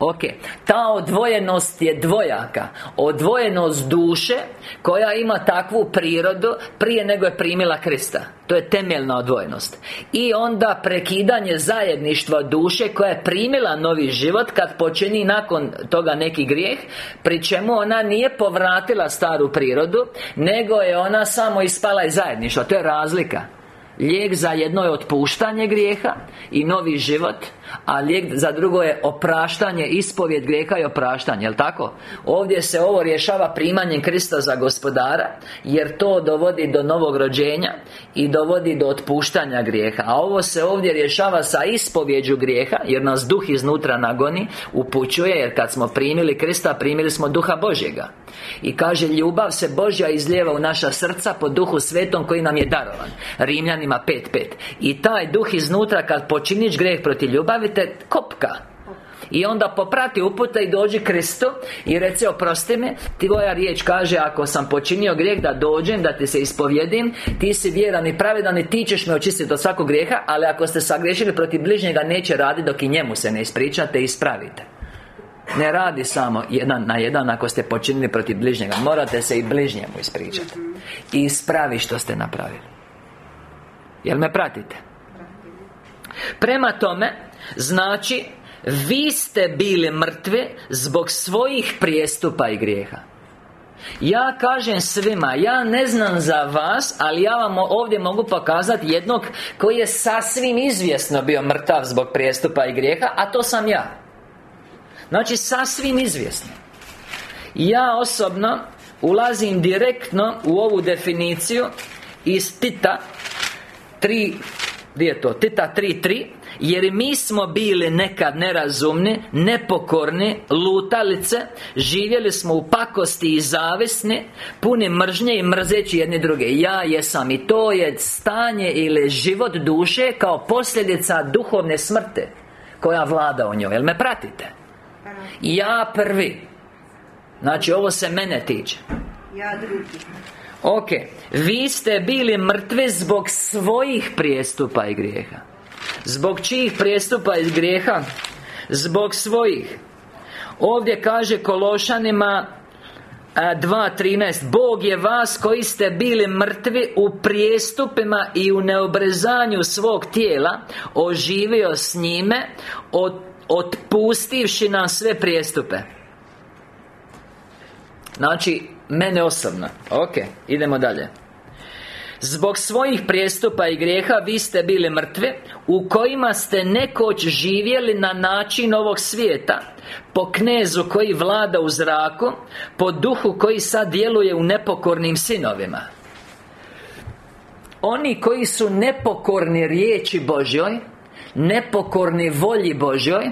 Ok, ta odvojenost je dvojaka. Odvojenost duše Koja ima takvu prirodu Prije nego je primila Krista. To je temeljna odvojenost. I onda prekidanje zajedništva duše Koja je primila novi život Kad počini nakon toga neki grijeh Pri čemu ona nije povratila staru prirodu Nego je ona samo ispala iz zajedništva. To je razlika Lijek za jedno je otpuštanje grijeha I novi život A lijek za drugo je opraštanje Ispovjed grijeha i opraštanje, jel tako? Ovdje se ovo rješava primanjem Krista za gospodara Jer to dovodi do novog rođenja I dovodi do otpuštanja grijeha. A ovo se ovdje rješava sa ispovjeđu grijeha Jer nas duh iznutra nagoni Upućuje jer kad smo primili Krista Primili smo duha Božjega. I kaže ljubav se Božja izlijeva u naša srca Po duhu svetom koji nam je darovan. Rimljanima 5.5 I taj duh iznutra kad počiniš grijeh protiv ljubavi te kopka. I onda poprati upute i dođi Kristu I reci oprosti me Tvoja riječ kaže Ako sam počinio grijeh da dođem Da ti se ispovjedim Ti si vjeran i pravedan I ti ćeš me očistiti od svakog grijeha Ali ako ste sagriješili protiv bližnjega Neće raditi dok i njemu se ne ispričate I ispravite. Ne radi samo jedan na jedan ako ste počinili protiv bližnjega Morate se i bližnjemu ispričati I ispravi što ste napravili. Jel me pratite? Prema tome Znači Vi ste bili mrtvi Zbog svojih prijestupa i grijeha. Ja kažem svima, ja ne znam za vas Ali ja vam ovdje mogu pokazati jednog Koji je sasvim izvjesno bio mrtav zbog prijestupa i grijeha A to sam ja. Znači, sasvim izvjesno. Ja osobno Ulazim direktno u ovu definiciju Iz Tita 3 Gdje je to? Tita 3.3 jer mi smo bili nekad nerazumni Nepokorni Lutalice Živjeli smo u pakosti i zavisni Puni mržnje i mrzeći jedni druge. Ja jesam I to je stanje ili život duše Kao posljedica duhovne smrte Koja vlada u njoj. Jel me pratite? Ja prvi. Znači ovo se mene tiče. Ja drugi. Ok Vi ste bili mrtvi zbog svojih prijestupa i grijeha Zbog čijih prijestupa i grijeha? Zbog svojih. Ovdje kaže Kološanima 2.13 Bog je vas koji ste bili mrtvi u prijestupima i u neobrezanju svog tijela Oživio s njime od Otpustivši nam sve prijestupe. Znači, mene osobno. Ok, idemo dalje Zbog svojih prijestupa i grijeha Vi ste bili mrtvi U kojima ste nekoć živjeli na način ovog svijeta. Po knezu koji vlada u zraku Po duhu koji sad djeluje u nepokornim sinovima. Oni koji su nepokorni riječi Božjoj Nepokorni volji Božjoj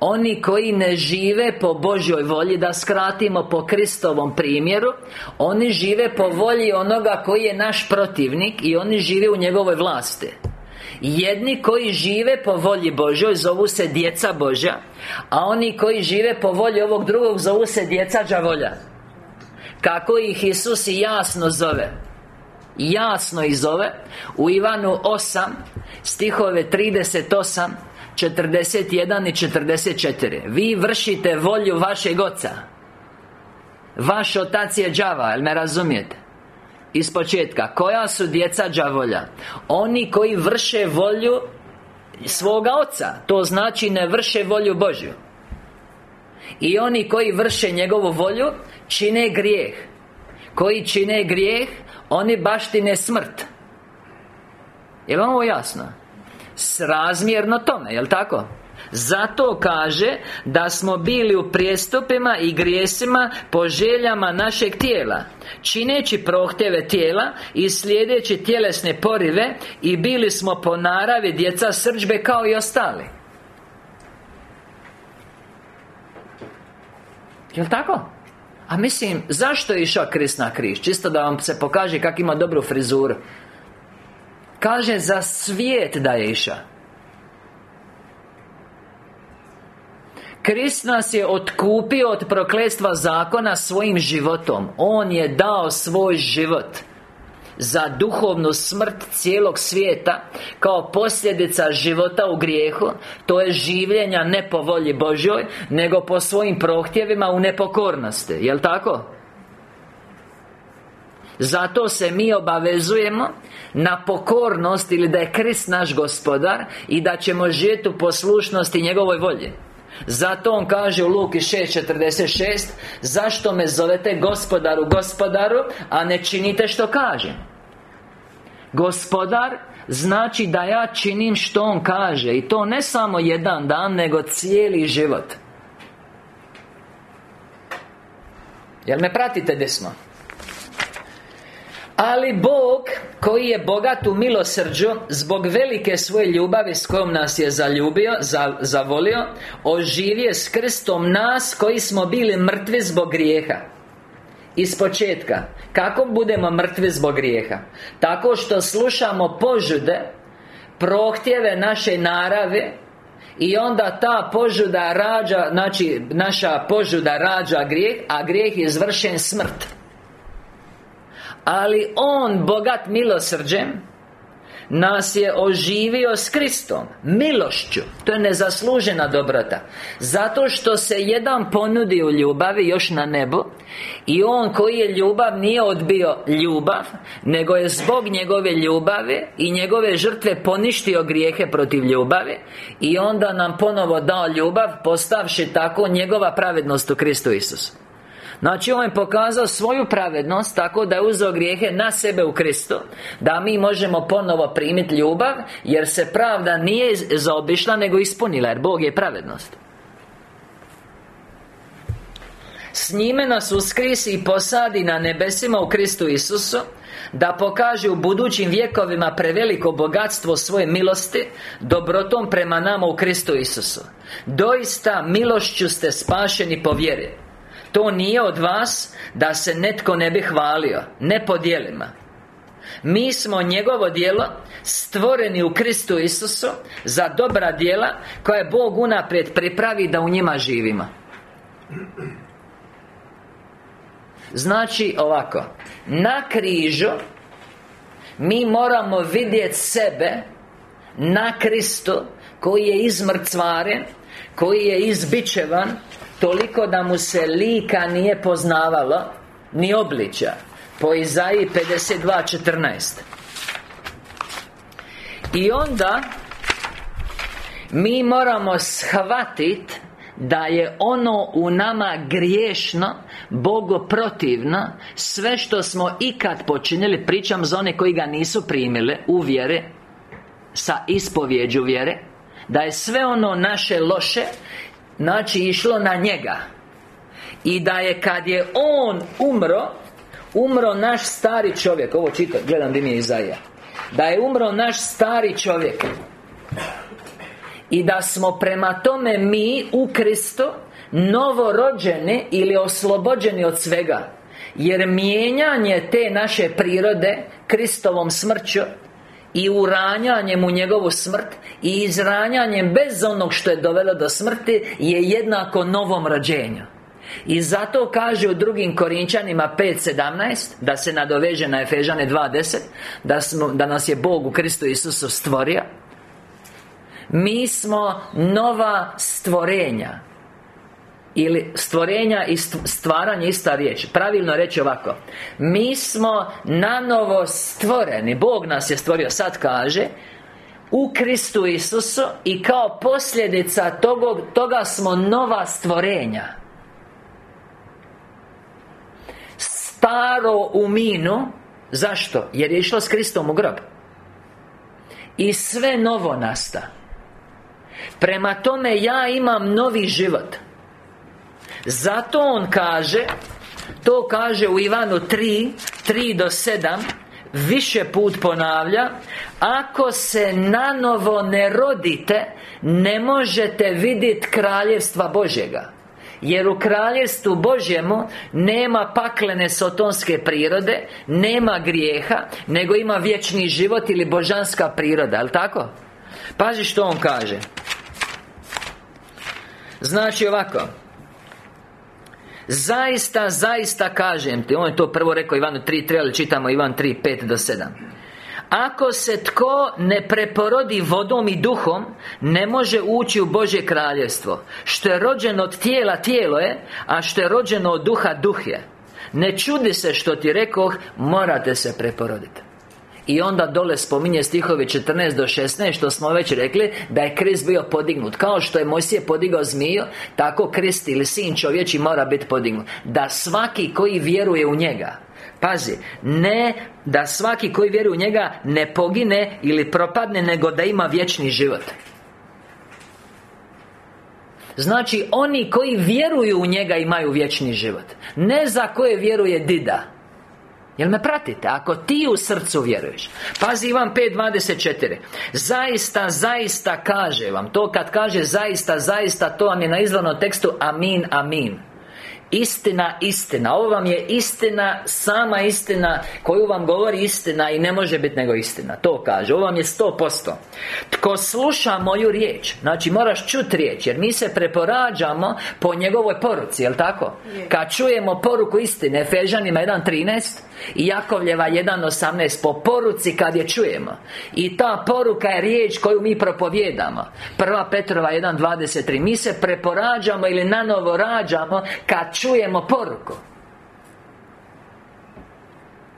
oni koji ne žive po Božjoj volji Da skratimo po Kristovom primjeru Oni žive po volji onoga koji je naš protivnik I oni žive u njegovoj vlasti. Jedni koji žive po volji Božjoj Zovu se djeca Božja A oni koji žive po volji ovog drugog Zovu se djeca đavolja. Kako ih Isus jasno zove? Jasno ih zove U Ivanu 8 Stihove 38 41 i 44 Vi vršite volju vašeg oca Vaš otac je đava, jel me razumijete? Iz početka Koja su djeca đavolja? Oni koji vrše volju svoga oca To znači ne vrše volju Božju I oni koji vrše njegovu volju Čine grijeh Koji čine grijeh Oni baštine smrt Je vam ovo jasno? Srazmjerno tome, jel tako? Zato kaže da smo bili u prijestupima i grijesima po željama našeg tijela Čineći prohtjeve tijela i slijedeći tjelesne porive I bili smo po naravi djeca srđbe kao i ostali Jel' tako? A mislim, zašto je išao Krist na križ? Čisto da vam se pokaže kak ima dobru frizuru Kaže za svijet da je išao Krist nas je otkupio od prokletstva zakona svojim životom. On je dao svoj život za duhovnu smrt cijelog svijeta Kao posljedica života u grijehu. To je življenja ne po volji Božjoj Nego po svojim prohtjevima u nepokornosti. Jel' tako? Zato se mi obavezujemo na pokornost ili da je Krist naš gospodar I da ćemo živjeti u poslušnosti njegovoj volji zato on kaže u Luki 6.46 Zašto me zovete gospodaru, gospodaru A ne činite što kažem? Gospodar Znači da ja činim što on kaže I to ne samo jedan dan Nego cijeli život. Jel me pratite gdje smo? Ali Bog koji je bogat u milosrđu Zbog velike svoje ljubavi s kojom nas je zaljubio, zavolio Oživje s krstom nas koji smo bili mrtvi zbog grijeha iz početka Kako budemo mrtvi zbog grijeha? Tako što slušamo požude Prohtjeve naše narave I onda ta požuda rađa Znači, naša požuda rađa grijeh A grijeh je izvršen smrt Ali On, bogat milosrđem nas je oživio s Kristom Milošću. To je nezaslužena dobrota. Zato što se jedan ponudi u ljubavi još na nebo I on koji je ljubav nije odbio ljubav Nego je zbog njegove ljubavi I njegove žrtve poništio grijehe protiv ljubavi I onda nam ponovo dao ljubav Postavši tako njegova pravednost u Kristu Isusu Znači On je pokazao svoju pravednost Tako da je uzeo grijehe na sebe u Kristu Da mi možemo ponovo primiti ljubav Jer se pravda nije zaobišla Nego ispunila Jer Bog je pravednost. S njime nas uskrisi i posadi na nebesima u Kristu Isusu da pokaže u budućim vjekovima preveliko bogatstvo svoje milosti Dobrotom prema nama u Kristu Isusu. Doista milošću ste spašeni po vjeri to nije od vas da se netko ne bi hvalio Ne po dijelima mi smo njegovo djelo Stvoreni u Kristu Isusu Za dobra djela Koje Bog unaprijed pripravi da u njima živimo. Znači ovako Na križu Mi moramo vidjeti sebe Na Kristu Koji je izmrcvaren Koji je izbičevan Toliko da mu se lika nije poznavalo Ni obliča Po Izaiji 52.14 I onda Mi moramo shvatiti da je ono u nama griješno Bogoprotivno Sve što smo ikad počinili Pričam za one koji ga nisu primili U vjere Sa ispovjeđu vjere Da je sve ono naše loše Znači išlo na njega. I da je kad je on umro Umro naš stari čovjek. Ovo čitam, gledam di mi je Izaija. Da je umro naš stari čovjek. I da smo prema tome mi u Kristu Novorođeni ili oslobođeni od svega. Jer mijenjanje te naše prirode Kristovom smrću i uranjanjem u njegovu smrt I izranjanjem bez onog što je dovelo do smrti Je jednako novom rođenju. I zato kaže u drugim Korinčanima 5.17 Da se nadoveže na Efežane 2.10 da, da nas je Bog u Kristu Isusu stvorio. Mi smo nova stvorenja ili stvorenja i stvaranje ista riječ. Pravilno reći ovako. Mi smo nanovo stvoreni. Bog nas je stvorio Sad kaže U Kristu Isusu I kao posljedica toga, toga smo nova stvorenja. Staro u minu Zašto? Jer je išlo s Kristom u grob. I sve novo nasta. Prema tome ja imam novi život zato on kaže To kaže u Ivanu 3 3 do 7 Više put ponavlja Ako se nanovo ne rodite Ne možete vidjeti kraljevstva Božjega jer u kraljevstvu Božjemu Nema paklene sotonske prirode Nema grijeha Nego ima vječni život ili božanska priroda, jel tako? Pazi što on kaže Znači ovako Zaista, zaista kažem ti On je to prvo rekao Ivanu 3.3 Ali čitamo Ivan 3.5 do 7 Ako se tko ne preporodi vodom i duhom Ne može ući u Božje kraljevstvo. Što je rođeno od tijela, tijelo je A što je rođeno od duha, duh je. Ne čudi se što ti rekoh Morate se preporoditi i onda dole spominje stihovi 14 do 16 Što smo već rekli Da je Krist bio podignut. Kao što je Mojsije podigao zmiju Tako Krist ili Sin čovječi mora biti podignut. Da svaki koji vjeruje u njega Pazi Ne da svaki koji vjeruje u njega Ne pogine ili propadne Nego da ima vječni život. Znači, oni koji vjeruju u njega imaju vječni život. Ne za koje vjeruje Dida Jel me pratite? Ako ti u srcu vjeruješ. Pazi Ivan 5.24 Zaista, zaista kaže vam To kad kaže zaista, zaista To vam je na izvornom tekstu Amin, amin. Istina, istina. Ovo vam je istina, sama istina Koju vam govori istina I ne može biti nego istina. To kaže, ovo vam je sto posto. Tko sluša moju riječ Znači moraš čuti riječ Jer mi se preporađamo po njegovoj poruci Jel' tako? Kad čujemo poruku istine Efežanima 1.13 I Jakovljeva 1.18 Po poruci kad je čujemo. I ta poruka je riječ koju mi propovijedamo Prva Petrova 1.23 Mi se preporađamo ili nanovo rađamo Kad čujemo poruku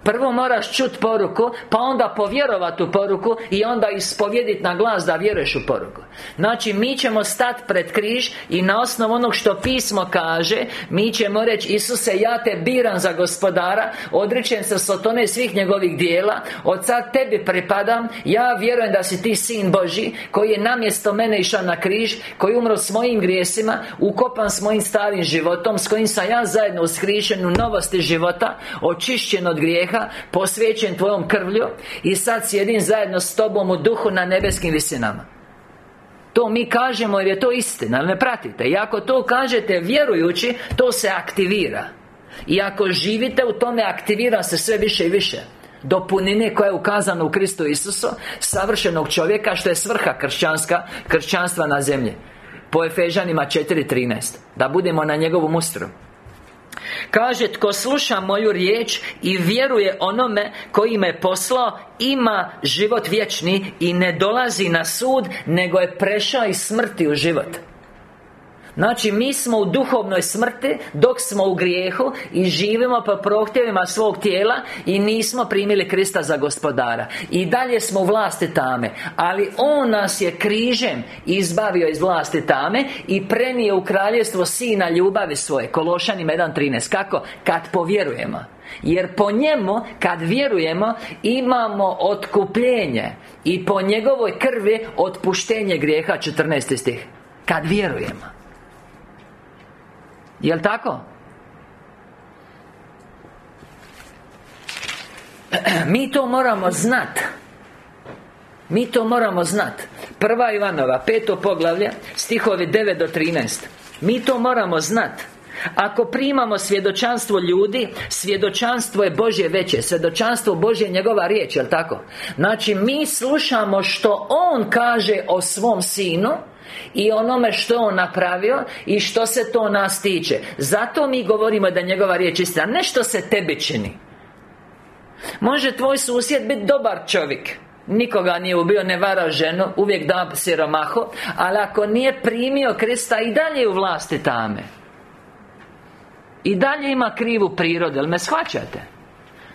Prvo moraš čut poruku Pa onda povjerovati u poruku I onda ispovjediti na glas da vjeruješ u poruku. Znači mi ćemo stati pred križ I na osnovu onog što pismo kaže Mi ćemo reći Isuse ja te biram za gospodara Odričem se sotone svih njegovih dijela Od sad tebi pripadam Ja vjerujem da si ti sin Boži Koji je namjesto mene išao na križ Koji umro s mojim grijesima Ukopan s mojim starim životom S kojim sam ja zajedno uskrišen u novosti života Očišćen od grijeha Posvećen Tvojom krvlju I sad sjedim zajedno s Tobom u duhu na nebeskim visinama. To mi kažemo jer je to istina, ne pratite? I ako to kažete vjerujući To se aktivira. I ako živite u tome aktivira se sve više i više. Do punine koja je ukazana u Kristu Isusu Savršenog čovjeka što je svrha kršćanska Kršćanstva na zemlji. Po Efežanima 4.13 Da budemo na njegovu mustru Kaže, tko sluša moju riječ I vjeruje onome koji me poslao Ima život vječni I ne dolazi na sud Nego je prešao iz smrti u život Znači, mi smo u duhovnoj smrti Dok smo u grijehu I živimo po prohtjevima svog tijela I nismo primili Krista za gospodara I dalje smo u vlasti tame Ali On nas je križem Izbavio iz vlasti tame I prenio u kraljevstvo Sina ljubavi svoje Kološanima 1.13 Kako? Kad povjerujemo jer po njemu, kad vjerujemo Imamo otkupljenje I po njegovoj krvi Otpuštenje grijeha 14. stih Kad vjerujemo Jel' tako? *clears throat* Mi to moramo znat Mi to moramo znat Prva Ivanova, peto poglavlje Stihovi 9 do 13 Mi to moramo znat ako primamo svjedočanstvo ljudi Svjedočanstvo je Božje veće Svjedočanstvo Božje je njegova riječ, jel tako? Znači, mi slušamo što On kaže o svom Sinu i onome što On napravio I što se to nas tiče. Zato mi govorimo da njegova riječ istina. Ne što se tebi čini. Može tvoj susjed biti dobar čovjek. Nikoga nije ubio, ne vara ženu Uvijek da siromaho Ali ako nije primio Krista I dalje je u vlasti tame. I dalje ima krivu prirodu Jel me shvaćate?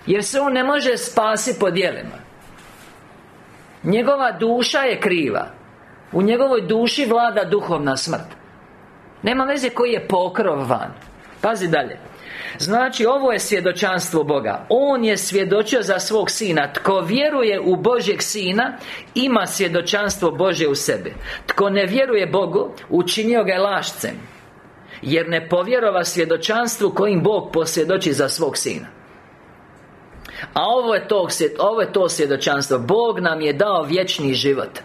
Jer se on ne može spasi po dijelima Njegova duša je kriva u njegovoj duši vlada duhovna smrt. Nema veze koji je pokrov van. Pazi dalje. Znači, ovo je svjedočanstvo Boga. On je svjedočio za svog Sina. Tko vjeruje u Božjeg Sina Ima svjedočanstvo Božje u sebi. Tko ne vjeruje Bogu Učinio ga je lašcem. Jer ne povjerova svjedočanstvu Kojim Bog posvjedoči za svog Sina. A ovo je, to, ovo je to svjedočanstvo. Bog nam je dao vječni život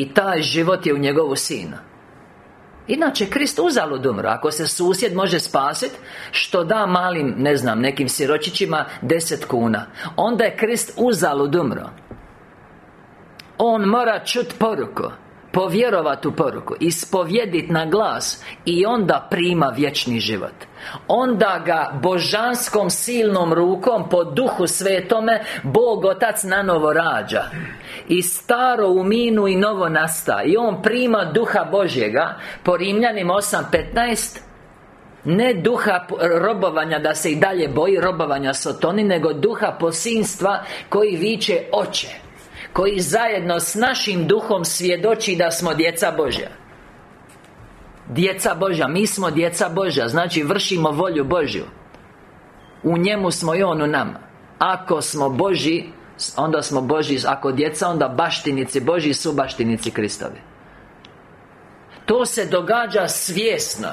i taj život je u njegovu sina. Inače, Krist uzalud umro. Ako se susjed može spasiti Što da malim, ne znam, nekim siročićima Deset kuna. Onda je Krist uzalud umro. On mora čut poruku Povjerovati u poruku Ispovjedit na glas I onda prima vječni život. Onda ga božanskom silnom rukom Po duhu svetome Bog Otac na novo rađa. I staro u minu i novo nasta. I on prima duha Božjega Po Rimljanima 8.15 ne duha robovanja da se i dalje boji robovanja sotoni Nego duha posinstva koji viče oče Koji zajedno s našim duhom svjedoči da smo djeca Božja. Djeca Božja, mi smo djeca Božja Znači vršimo volju Božju. U njemu smo i On u nama. Ako smo Božji Onda smo Božji Ako djeca, onda baštinici Božji su baštinici Kristovi. To se događa svjesno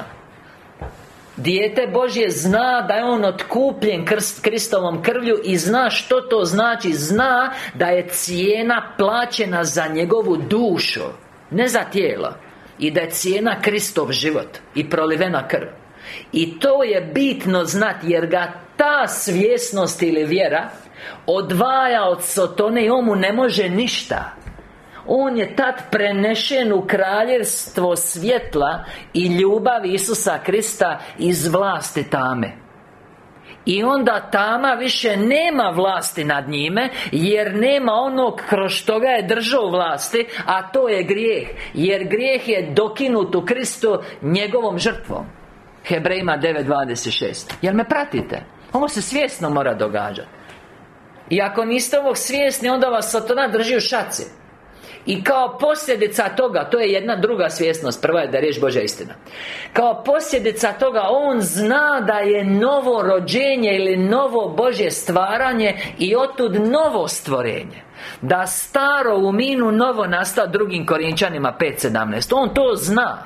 Dijete Božje zna da je on otkupljen krst, Kristovom krvlju I zna što to znači. Zna da je cijena plaćena za njegovu dušu Ne za tijelo. I da je cijena Kristov život I prolivena krv. I to je bitno znati Jer ga ta svjesnost ili vjera Odvaja od Sotone I on mu ne može ništa on je tad prenešen u kraljevstvo svjetla I ljubav Isusa Krista iz vlasti tame. I onda tama više nema vlasti nad njime Jer nema onog kroz što ga je držao vlasti A to je grijeh Jer grijeh je dokinut u Kristu njegovom žrtvom. Hebrejima 9.26 Jel me pratite? Ovo se svjesno mora događati I ako niste ovog svjesni Onda vas Satana drži u šaci i kao posljedica toga To je jedna druga svjesnost Prva je da je riječ Božja istina. Kao posljedica toga On zna da je novo rođenje Ili novo Božje stvaranje I otud novo stvorenje. Da staro u minu novo nastao drugim Korinčanima 5.17 On to zna.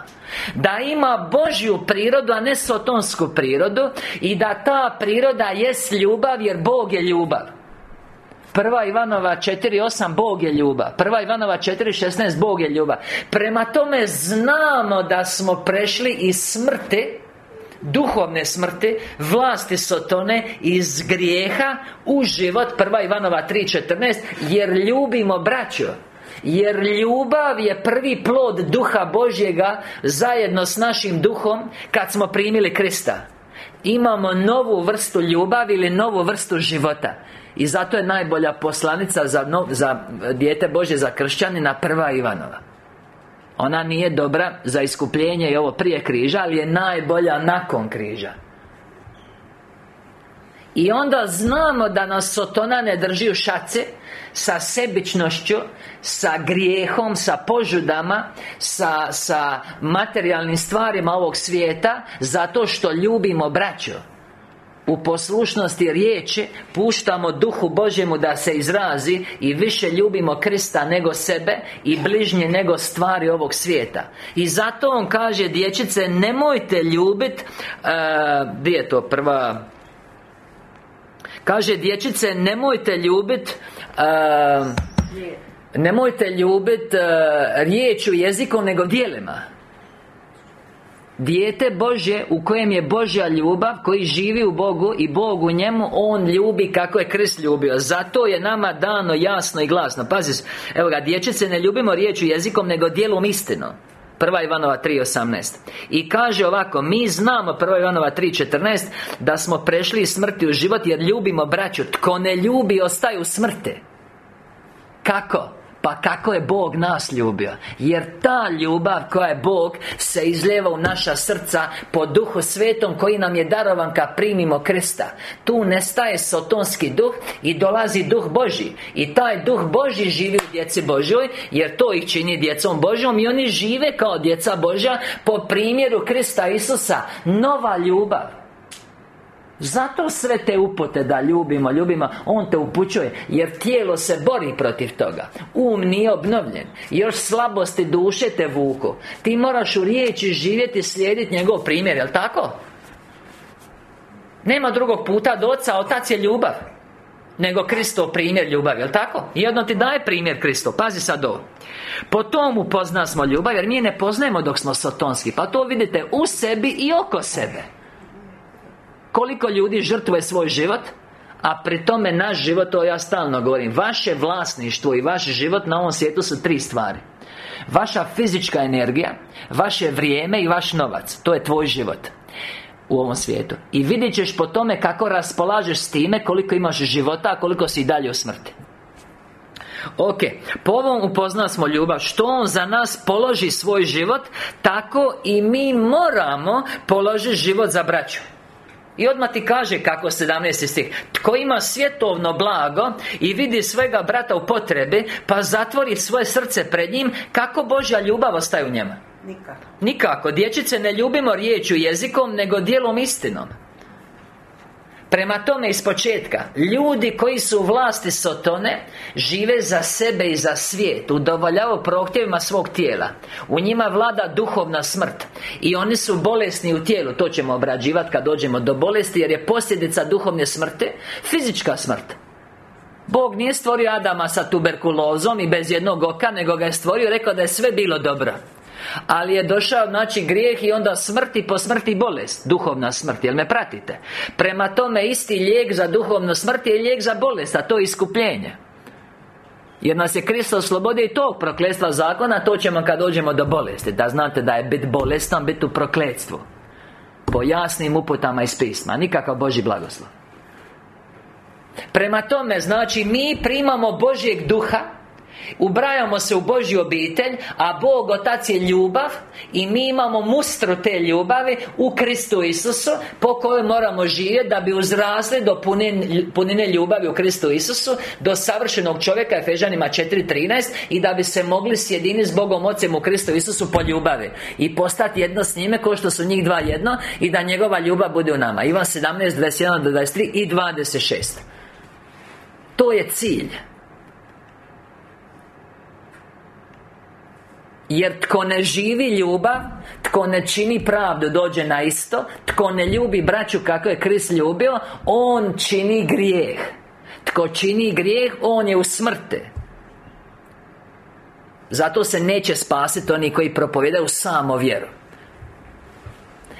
Da ima Božju prirodu, a ne sotonsku prirodu I da ta priroda jest ljubav, jer Bog je ljubav Prva Ivanova 4.8 Bog je ljubav. Prva Ivanova 4.16 Bog je ljubav. Prema tome znamo da smo prešli iz smrti Duhovne smrti Vlasti Sotone Iz grijeha U život. Prva Ivanova 3.14 Jer ljubimo braću. Jer ljubav je prvi plod Duha Božjega Zajedno s našim Duhom Kad smo primili Krista. Imamo novu vrstu ljubavi ili novu vrstu života i zato je najbolja poslanica za, no, za dijete Božje za kršćanina prva Ivanova. Ona nije dobra za iskupljenje i ovo prije križa Ali je najbolja nakon križa. I onda znamo da nas Sotona ne drži u šaci Sa sebičnošću Sa grijehom, sa požudama Sa, sa materijalnim stvarima ovog svijeta Zato što ljubimo braću u poslušnosti riječi Puštamo Duhu Božjemu da se izrazi I više ljubimo Krista nego sebe I bližnje nego stvari ovog svijeta. I zato on kaže Dječice, nemojte ljubit uh, Gdje je to prva? Kaže dječice, nemojte ljubit uh, Nemojte ljubit uh, riječu jezikom nego dijelima Dijete Božje u kojem je Božja ljubav Koji živi u Bogu i Bog u njemu On ljubi kako je Krist ljubio. Zato je nama dano jasno i glasno. Pazi, evo ga, dječice ne ljubimo riječu jezikom Nego dijelom istinom Prva Ivanova 3.18 I kaže ovako Mi znamo Prva Ivanova 3.14 Da smo prešli iz smrti u život Jer ljubimo braću. Tko ne ljubi ostaje u smrti Kako? Pa kako je Bog nas ljubio? Jer ta ljubav koja je Bog Se izljeva u naša srca Po duhu svetom koji nam je darovan Kad primimo Krista. Tu nestaje sotonski duh I dolazi duh Boži. I taj duh Boži živi u djeci Božoj Jer to ih čini djecom Božjom I oni žive kao djeca Božja Po primjeru Krista Isusa. Nova ljubav zato sve te upote da ljubimo, ljubimo On te upućuje Jer tijelo se bori protiv toga Um nije obnovljen Još slabosti duše te vuku Ti moraš u riječi živjeti Slijediti njegov primjer, jel tako? Nema drugog puta do oca, otac je ljubav Nego Kristov primjer ljubav, jel tako? Jedno ti daje primjer Kristo Pazi sad ovo Po tomu upozna smo ljubav Jer mi ne poznajemo dok smo sotonski Pa to vidite u sebi i oko sebe koliko ljudi žrtvuje svoj život a pri tome naš život, to ja stalno govorim Vaše vlasništvo i vaš život na ovom svijetu su tri stvari. Vaša fizička energija Vaše vrijeme i vaš novac To je tvoj život u ovom svijetu. I vidjet ćeš po tome kako raspolažeš s time Koliko imaš života, a koliko si i dalje u smrti. Ok, po ovom upoznali smo ljubav. Što On za nas položi svoj život Tako i mi moramo položiti život za braću i odmah ti kaže kako 17. stih Tko ima svjetovno blago I vidi svega brata u potrebi Pa zatvori svoje srce pred njim Kako Božja ljubav ostaje u njemu? Nikako Nikako Dječice ne ljubimo riječju jezikom Nego dijelom istinom Prema tome iz početka Ljudi koji su u vlasti Sotone Žive za sebe i za svijet Udovoljavaju prohtjevima svog tijela. U njima vlada duhovna smrt I oni su bolesni u tijelu To ćemo obrađivati kad dođemo do bolesti Jer je posljedica duhovne smrti Fizička smrt. Bog nije stvorio Adama sa tuberkulozom I bez jednog oka Nego ga je stvorio rekao da je sve bilo dobro Ali je došao, znači, grijeh i onda smrt i po smrti bolest Duhovna smrt, jel me pratite? Prema tome, isti lijek za duhovnu smrt je lijek za bolest A to je iskupljenje. Jer nas je Kristo oslobodio i tog prokletstva zakona To ćemo kad dođemo do bolesti. Da znate da je bit bolestan, bit u prokletstvu. Po jasnim uputama iz pisma Nikakav Boži blagoslov. Prema tome, znači, mi primamo Božjeg duha Ubrajamo se u Božju obitelj A Bog Otac je ljubav I mi imamo mustro te ljubavi U Kristu Isusu Po kojoj moramo živjeti Da bi uzrasli do punine, ljubavi u Kristu Isusu Do savršenog čovjeka Efežanima 4.13 I da bi se mogli sjedini s Bogom Ocem u Kristu Isusu po ljubavi I postati jedno s njime Kao što su njih dva jedno I da njegova ljubav bude u nama. Ivan 17, 21 do 23 i 26 To je cilj Jer tko ne živi ljubav Tko ne čini pravdu dođe na isto Tko ne ljubi braću kako je Krist ljubio On čini grijeh. Tko čini grijeh On je u smrte Zato se neće spasiti oni koji propovijedaju samo vjeru.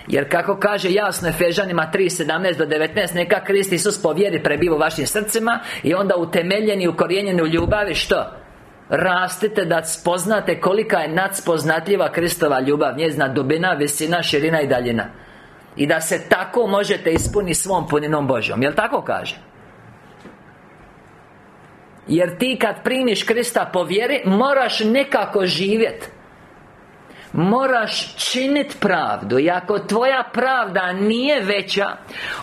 Jer kako kaže jasno Efežanima 3.17 do 19 Neka Krist Isus po vjeri prebiva u vašim srcima I onda utemeljeni, ukorijenjeni u ljubavi Što? Rastite da spoznate kolika je nadspoznatljiva Kristova ljubav. Njezna dubina, visina, širina i daljina. I da se tako možete ispuniti svom puninom Božjom. Jel tako kaže? Jer ti kad primiš Krista po vjeri Moraš nekako živjeti Moraš činiti pravdu. I ako tvoja pravda nije veća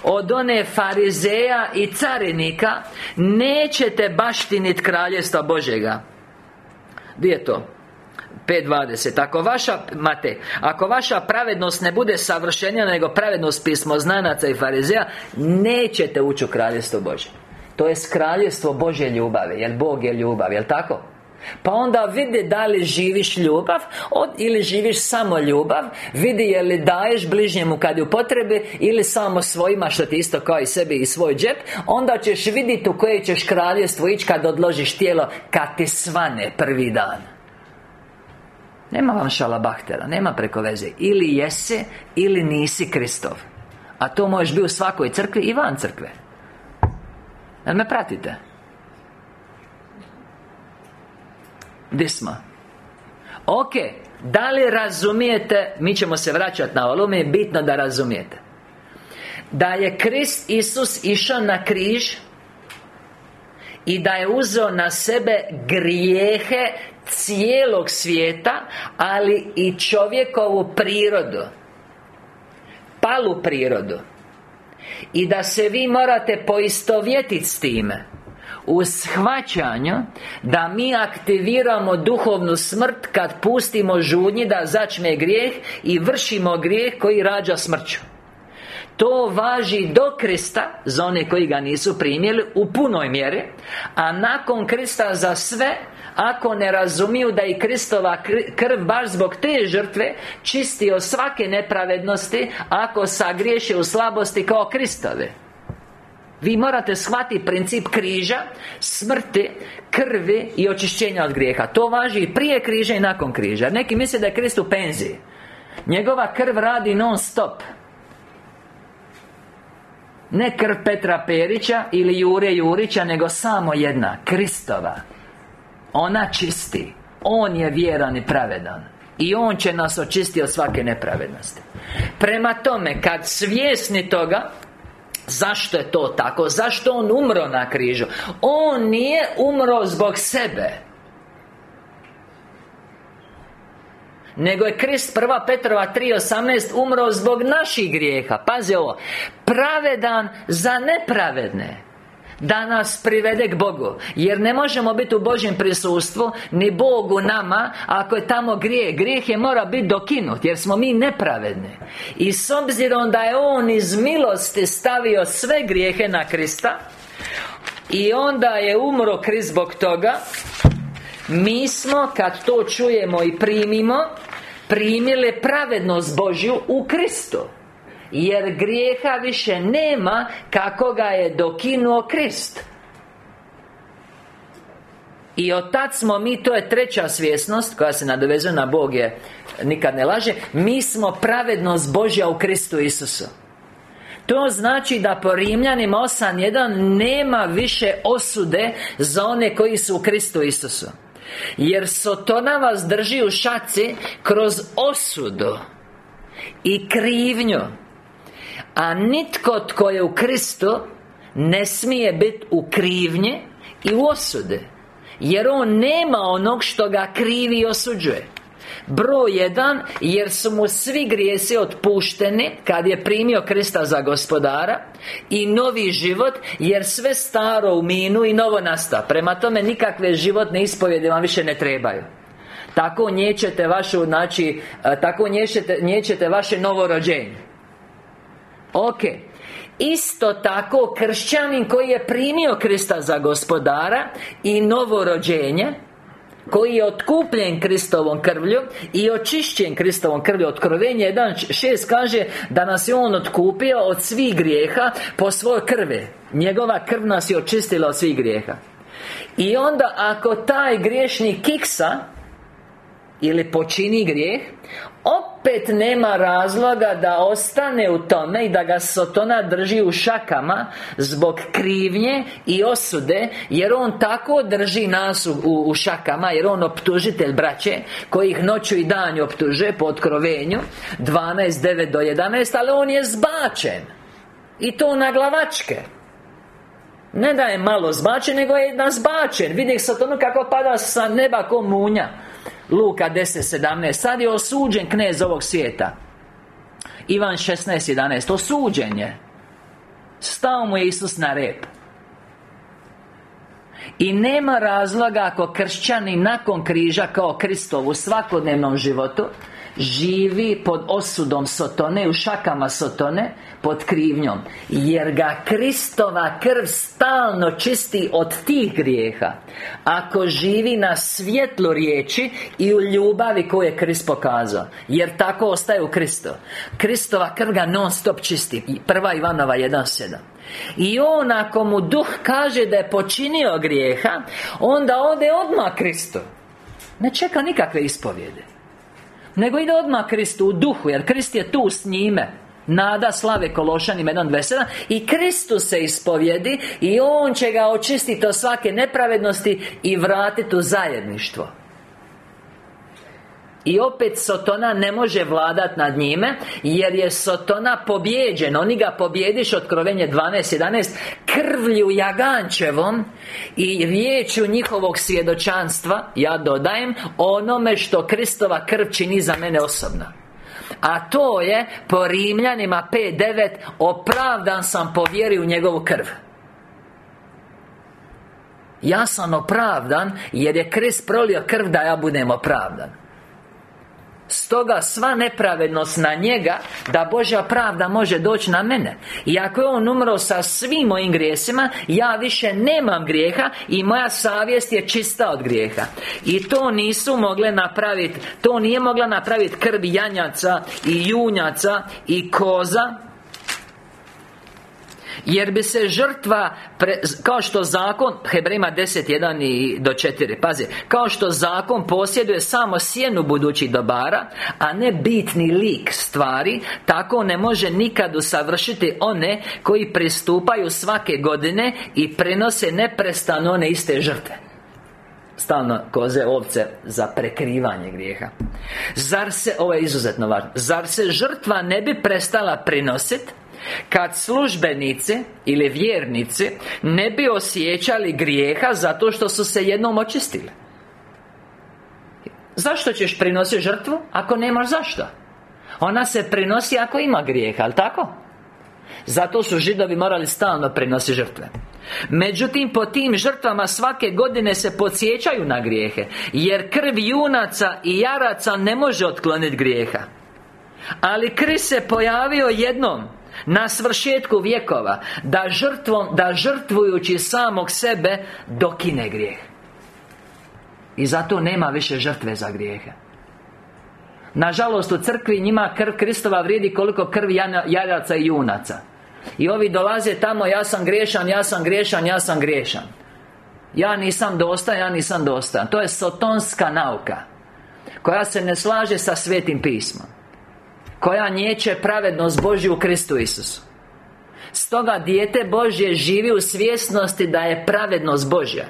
Od one farizeja i carinika Nećete baštiniti kraljestva Božega gdje je to? 5.20 Ako vaša, mate Ako vaša pravednost ne bude savršenja Nego pravednost pismo znanaca i farizeja Nećete ući u kraljestvo Bože To je kraljestvo Božje ljubavi Jer Bog je ljubav, jel tako? Pa onda vidi da li živiš ljubav od, Ili živiš samo ljubav Vidi je li daješ bližnjemu kad je u potrebi Ili samo svojima što ti isto kao i sebi i svoj džep Onda ćeš vidjeti u koje ćeš kraljestvo ići kad odložiš tijelo Kad ti svane prvi dan. Nema vam šalabahtera, nema preko veze. Ili jesi, ili nisi Kristov. A to možeš biti u svakoj crkvi i van crkve. Jel me pratite? Gdje smo? Ok, da li razumijete Mi ćemo se vraćati na ovo mi je bitno da razumijete. Da je Krist Isus išao na križ I da je uzeo na sebe grijehe cijelog svijeta Ali i čovjekovu prirodu Palu prirodu. I da se vi morate poistovjetiti s time u shvaćanju da mi aktiviramo duhovnu smrt kad pustimo žudnji da začne grijeh i vršimo grijeh koji rađa smrću. To važi do Krista Za one koji ga nisu primjeli U punoj mjeri A nakon Krista za sve Ako ne razumiju da i Kristova krv Baš zbog te žrtve Čisti od svake nepravednosti Ako sagriješe u slabosti kao Kristove vi morate shvatiti princip križa Smrti, krvi i očišćenja od grijeha. To važi i prije križa i nakon križa. Neki misle da je Krist u penziji. Njegova krv radi non stop. Ne krv Petra Perića ili Jure Jurića Nego samo jedna Kristova. Ona čisti. On je vjeran i pravedan. I On će nas očistiti od svake nepravednosti. Prema tome, kad svjesni toga Zašto je to tako? Zašto On umro na križu? On nije umro zbog sebe Nego je Krist prva Petrova 3.18 umro zbog naših grijeha Pazi ovo Pravedan za nepravedne da nas privede k Bogu. Jer ne možemo biti u Božjem prisustvu Ni Bogu nama Ako je tamo grijeh. Grijeh je mora biti dokinut Jer smo mi nepravedni. I s obzirom da je On iz milosti stavio sve grijehe na Krista I onda je umro Krist zbog toga Mi smo, kad to čujemo i primimo Primili pravednost Božju u Kristu jer grijeha više nema Kako ga je dokinuo Krist. I od tad smo mi, to je treća svjesnost Koja se nadovezuje na Bog je Nikad ne laže Mi smo pravednost Božja u Kristu Isusu. To znači da po Rimljanima 8.1 nema više osude za one koji su u Kristu Isusu. Jer Sotona vas drži u šaci kroz osudu I krivnju A nitko tko je u Kristu Ne smije biti u krivnje I u osude Jer on nema onog što ga krivi i osuđuje. Broj jedan Jer su mu svi grijesi otpušteni Kad je primio Krista za gospodara I novi život Jer sve staro u minu i novo nasta. Prema tome nikakve životne ispovjede vam više ne trebaju. Tako nječete vašu, znači, tako nječete, nječete vaše novorođenje Ok. Isto tako kršćanin koji je primio Krista za gospodara I novorođenje koji je otkupljen Kristovom krvlju i očišćen Kristovom krvlju Otkrovenje 1.6 kaže da nas je On otkupio od svih grijeha po svojoj krvi. Njegova krv nas je očistila od svih grijeha. I onda ako taj griješnik kiksa ili počini grijeh opet nema razloga da ostane u tome i da ga Sotona drži u šakama zbog krivnje i osude jer on tako drži nas u, u šakama jer on optužitelj braće koji ih noću i danju optužuje po otkrovenju 12, 9 do 11 ali on je zbačen. I to na glavačke ne da je malo zbačen, nego je nazbačen Vidi Satonu kako pada sa neba ko munja Luka 10.17 Sad je osuđen knez ovog svijeta. Ivan 16.11 Osuđen je. Stao mu je Isus na rep. I nema razloga ako kršćani nakon križa kao Kristov u svakodnevnom životu Živi pod osudom Sotone, u šakama Sotone Pod krivnjom Jer ga Kristova krv stalno čisti od tih grijeha. Ako živi na svjetlu riječi I u ljubavi koju je Krist pokazao Jer tako ostaje u Kristu. Kristova krv ga non stop čisti. Prva Ivanova 1.7 i on ako mu duh kaže da je počinio grijeha Onda ode odmah Kristu. Ne čeka nikakve ispovjede Nego ide odmah Kristu u duhu Jer Krist je tu s njime Nada slave Kološanima 1.27 I Kristus se ispovjedi I On će ga očistiti od svake nepravednosti I vratiti u zajedništvo. I opet Sotona ne može vladat nad njime Jer je Sotona pobjeđen. Oni ga pobjediš Otkrovenje 12.11 Krvlju Jagančevom I riječu njihovog svjedočanstva Ja dodajem Onome što Kristova krv čini za mene osobno a to je po Rimljanima 5.9 Opravdan sam po vjeri u njegovu krv. Ja sam opravdan Jer je Krist prolio krv da ja budem opravdan Stoga sva nepravednost na njega Da Božja pravda može doći na mene. I ako je on umro sa svim mojim grijesima Ja više nemam grijeha I moja savjest je čista od grijeha. I to nisu mogle napraviti To nije mogla napraviti krv janjaca I junjaca I koza jer bi se žrtva Kao što zakon Hebrejima 10.1 i do 4 Pazi Kao što zakon posjeduje samo sjenu budućih dobara A ne bitni lik stvari Tako ne može nikad usavršiti one Koji pristupaju svake godine I prenose neprestano one iste žrtve. Stalno koze, ovce Za prekrivanje grijeha. Zar se, ovo je izuzetno važno Zar se žrtva ne bi prestala prinositi kad službenici ili vjernici Ne bi osjećali grijeha Zato što su se jednom očistili Zašto ćeš prinositi žrtvu? Ako nemaš zašto Ona se prinosi ako ima grijeha, ali tako? Zato su židovi morali stalno prinositi žrtve Međutim, po tim žrtvama svake godine se podsjećaju na grijehe Jer krv junaca i jaraca ne može otkloniti grijeha Ali kriz se pojavio jednom na svršetku vjekova Da žrtvom, da žrtvujući samog sebe Dokine grijeh. I zato nema više žrtve za grijehe. Nažalost u crkvi njima krv Kristova vrijedi koliko krvi jaraca i junaca. I ovi dolaze tamo Ja sam griješan, ja sam griješan, ja sam griješan. Ja nisam dosta, ja nisam dosta To je sotonska nauka Koja se ne slaže sa svetim pismom Koja nječe pravednost Božju u Kristu Isusu. Stoga dijete Božje živi u svjesnosti da je pravednost Božja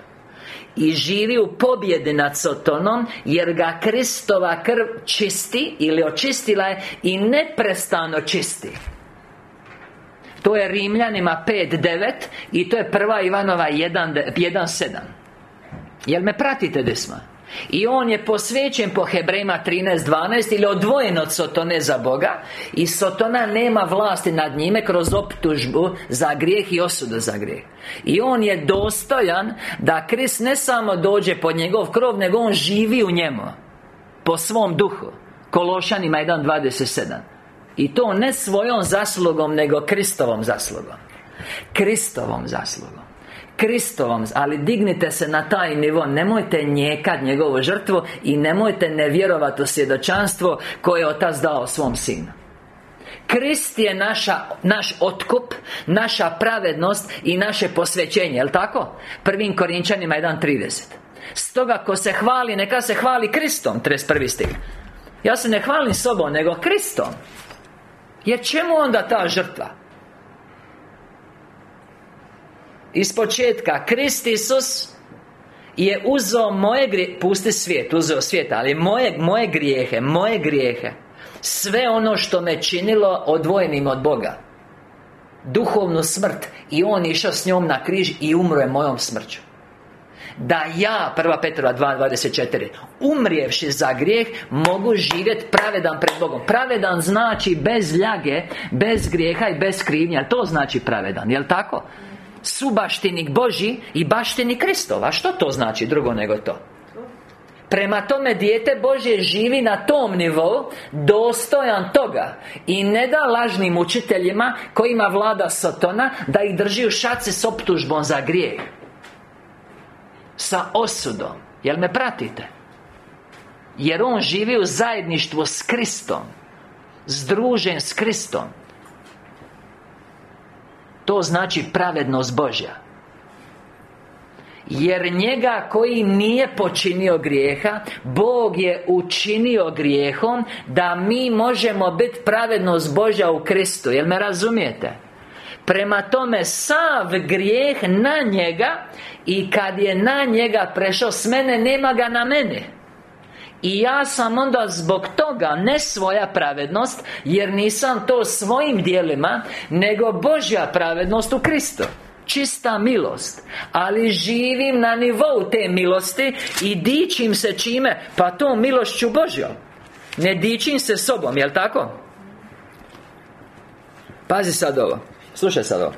i živi u pobjedi nad Sotonom Jer ga Kristova krv čisti Ili očistila je I neprestano čisti. To je Rimljanima 5.9 I to je prva Ivanova 1.7 Jel me pratite desma? I on je posvećen po Hebrejima 13.12 Ili odvojen od Sotone za Boga I Sotona nema vlasti nad njime Kroz optužbu za grijeh i osudu za grijeh. I on je dostojan Da Krist ne samo dođe pod njegov krov Nego on živi u njemu Po svom duhu. Kološanima 1.27 I to ne svojom zaslugom Nego Kristovom zaslugom. Kristovom zaslugom Kristovom Ali dignite se na taj nivo Nemojte njekat njegovu žrtvu I nemojte ne vjerovati u svjedočanstvo Koje je Otac dao svom sinu Krist je naša, naš otkup Naša pravednost I naše posvećenje, jel tako? Prvim Korinčanima 1.30 Stoga ko se hvali, neka se hvali Kristom 31. stih Ja se ne hvalim sobom, nego Kristom Jer čemu onda ta žrtva? Iz početka Krist Isus je uzeo moje grijehe Pusti svijet, uzeo svijet Ali moje, moje grijehe, moje grijehe Sve ono što me činilo odvojenim od Boga Duhovnu smrt I On išao s njom na križ I umro je mojom smrću da ja, 1 Petrova 2.24 Umrijevši za grijeh Mogu živjeti pravedan pred Bogom Pravedan znači bez ljage Bez grijeha i bez krivnja To znači pravedan, jel tako? Subaštinik Boži i baštinik Kristova. Što to znači drugo nego to? Prema tome dijete Božje živi na tom nivou Dostojan toga I ne da lažnim učiteljima Kojima vlada Sotona Da ih drži u šaci s optužbom za grijeh. Sa osudom. Jel me pratite? Jer on živi u zajedništvu s Kristom. Združen s Kristom to znači pravednost Božja. Jer njega koji nije počinio grijeha Bog je učinio grijehom Da mi možemo biti pravednost Božja u Kristu. Jel me razumijete? Prema tome, sav grijeh na njega I kad je na njega prešao s mene, nema ga na mene i ja sam onda zbog toga Ne svoja pravednost Jer nisam to svojim dijelima Nego Božja pravednost u Kristu. Čista milost. Ali živim na nivou te milosti I dičim se čime? Pa to milošću Božjom. Ne dičim se sobom, jel tako? Pazi sad ovo. Slušaj sad ovo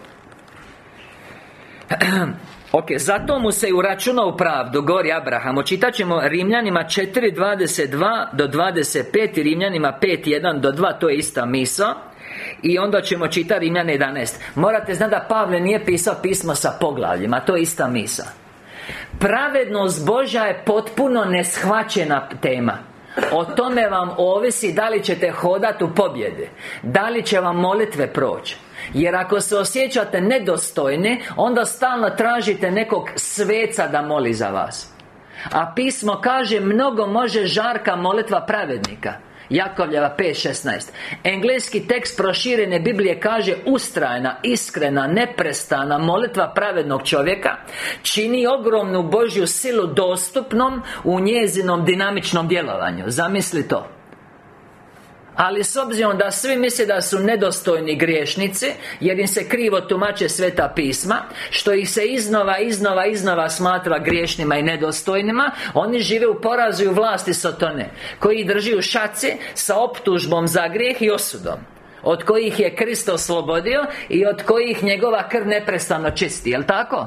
*clears throat* Ok, zato mu se uračuna u pravdu Gori Abraham Očitat ćemo Rimljanima 4.22 do 25 I Rimljanima 5.1 do 2 To je ista misa. I onda ćemo čitati Rimljane 11 Morate znati da Pavle nije pisao pismo sa poglavljima To je ista misa. Pravednost Božja je potpuno neshvaćena tema. O tome vam ovisi da li ćete hodati u pobjede Da li će vam molitve proći jer ako se osjećate nedostojni Onda stalno tražite nekog sveca da moli za vas. A pismo kaže Mnogo može žarka molitva pravednika. Jakovljeva 5.16 Engleski tekst proširene Biblije kaže Ustrajna, iskrena, neprestana molitva pravednog čovjeka Čini ogromnu Božju silu dostupnom U njezinom dinamičnom djelovanju. Zamisli to ali s obzirom da svi misle da su nedostojni griješnici Jer im se krivo tumače sveta pisma Što ih se iznova, iznova, iznova smatra griješnima i nedostojnima Oni žive u porazu i u vlasti Sotone Koji drži u šaci sa optužbom za grijeh i osudom od kojih je Kristo oslobodio I od kojih njegova krv neprestano čisti, jel tako?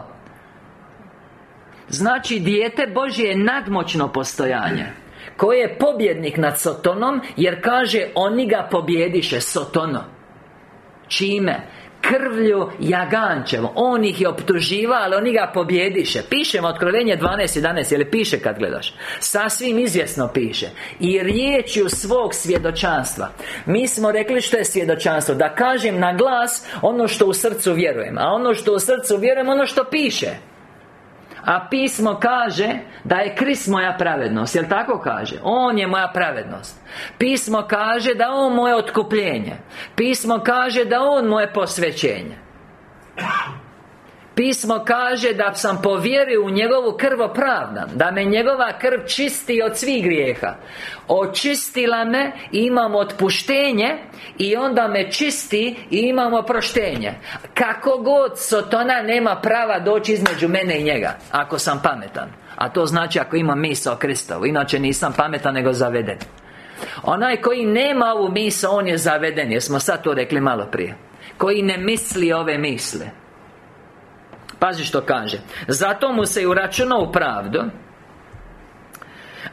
Znači, dijete Božje je nadmoćno postojanje koji je pobjednik nad Sotonom? Jer kaže Oni ga pobjediše Sotono. Čime? Krvlju Jagančevo On ih je optuživa, ali oni ga pobjediše. Pišemo Otkrovenje 12.11 Ili piše kad gledaš? Sasvim izvjesno piše. I riječju svog svjedočanstva. Mi smo rekli što je svjedočanstvo. Da kažem na glas Ono što u srcu vjerujem. A ono što u srcu vjerujem Ono što piše A pismo kaže da je Krist moja pravednost Jel tako kaže? On je moja pravednost. Pismo kaže da On moje otkupljenje. Pismo kaže da On moje posvećenje Pismo kaže da sam povjerio u njegovu krv opravdan Da me njegova krv čisti od svih grijeha. Očistila me i imam otpuštenje I onda me čisti i imamo oproštenje. Kako god Sotona nema prava doći između mene i njega Ako sam pametan. A to znači ako imam misao Kristovu. Inače nisam pametan nego zaveden. Onaj koji nema ovu misao On je zaveden Jer smo sad to rekli malo prije. Koji ne misli ove misle Pazi što kaže. Zato mu se i uračuna u pravdu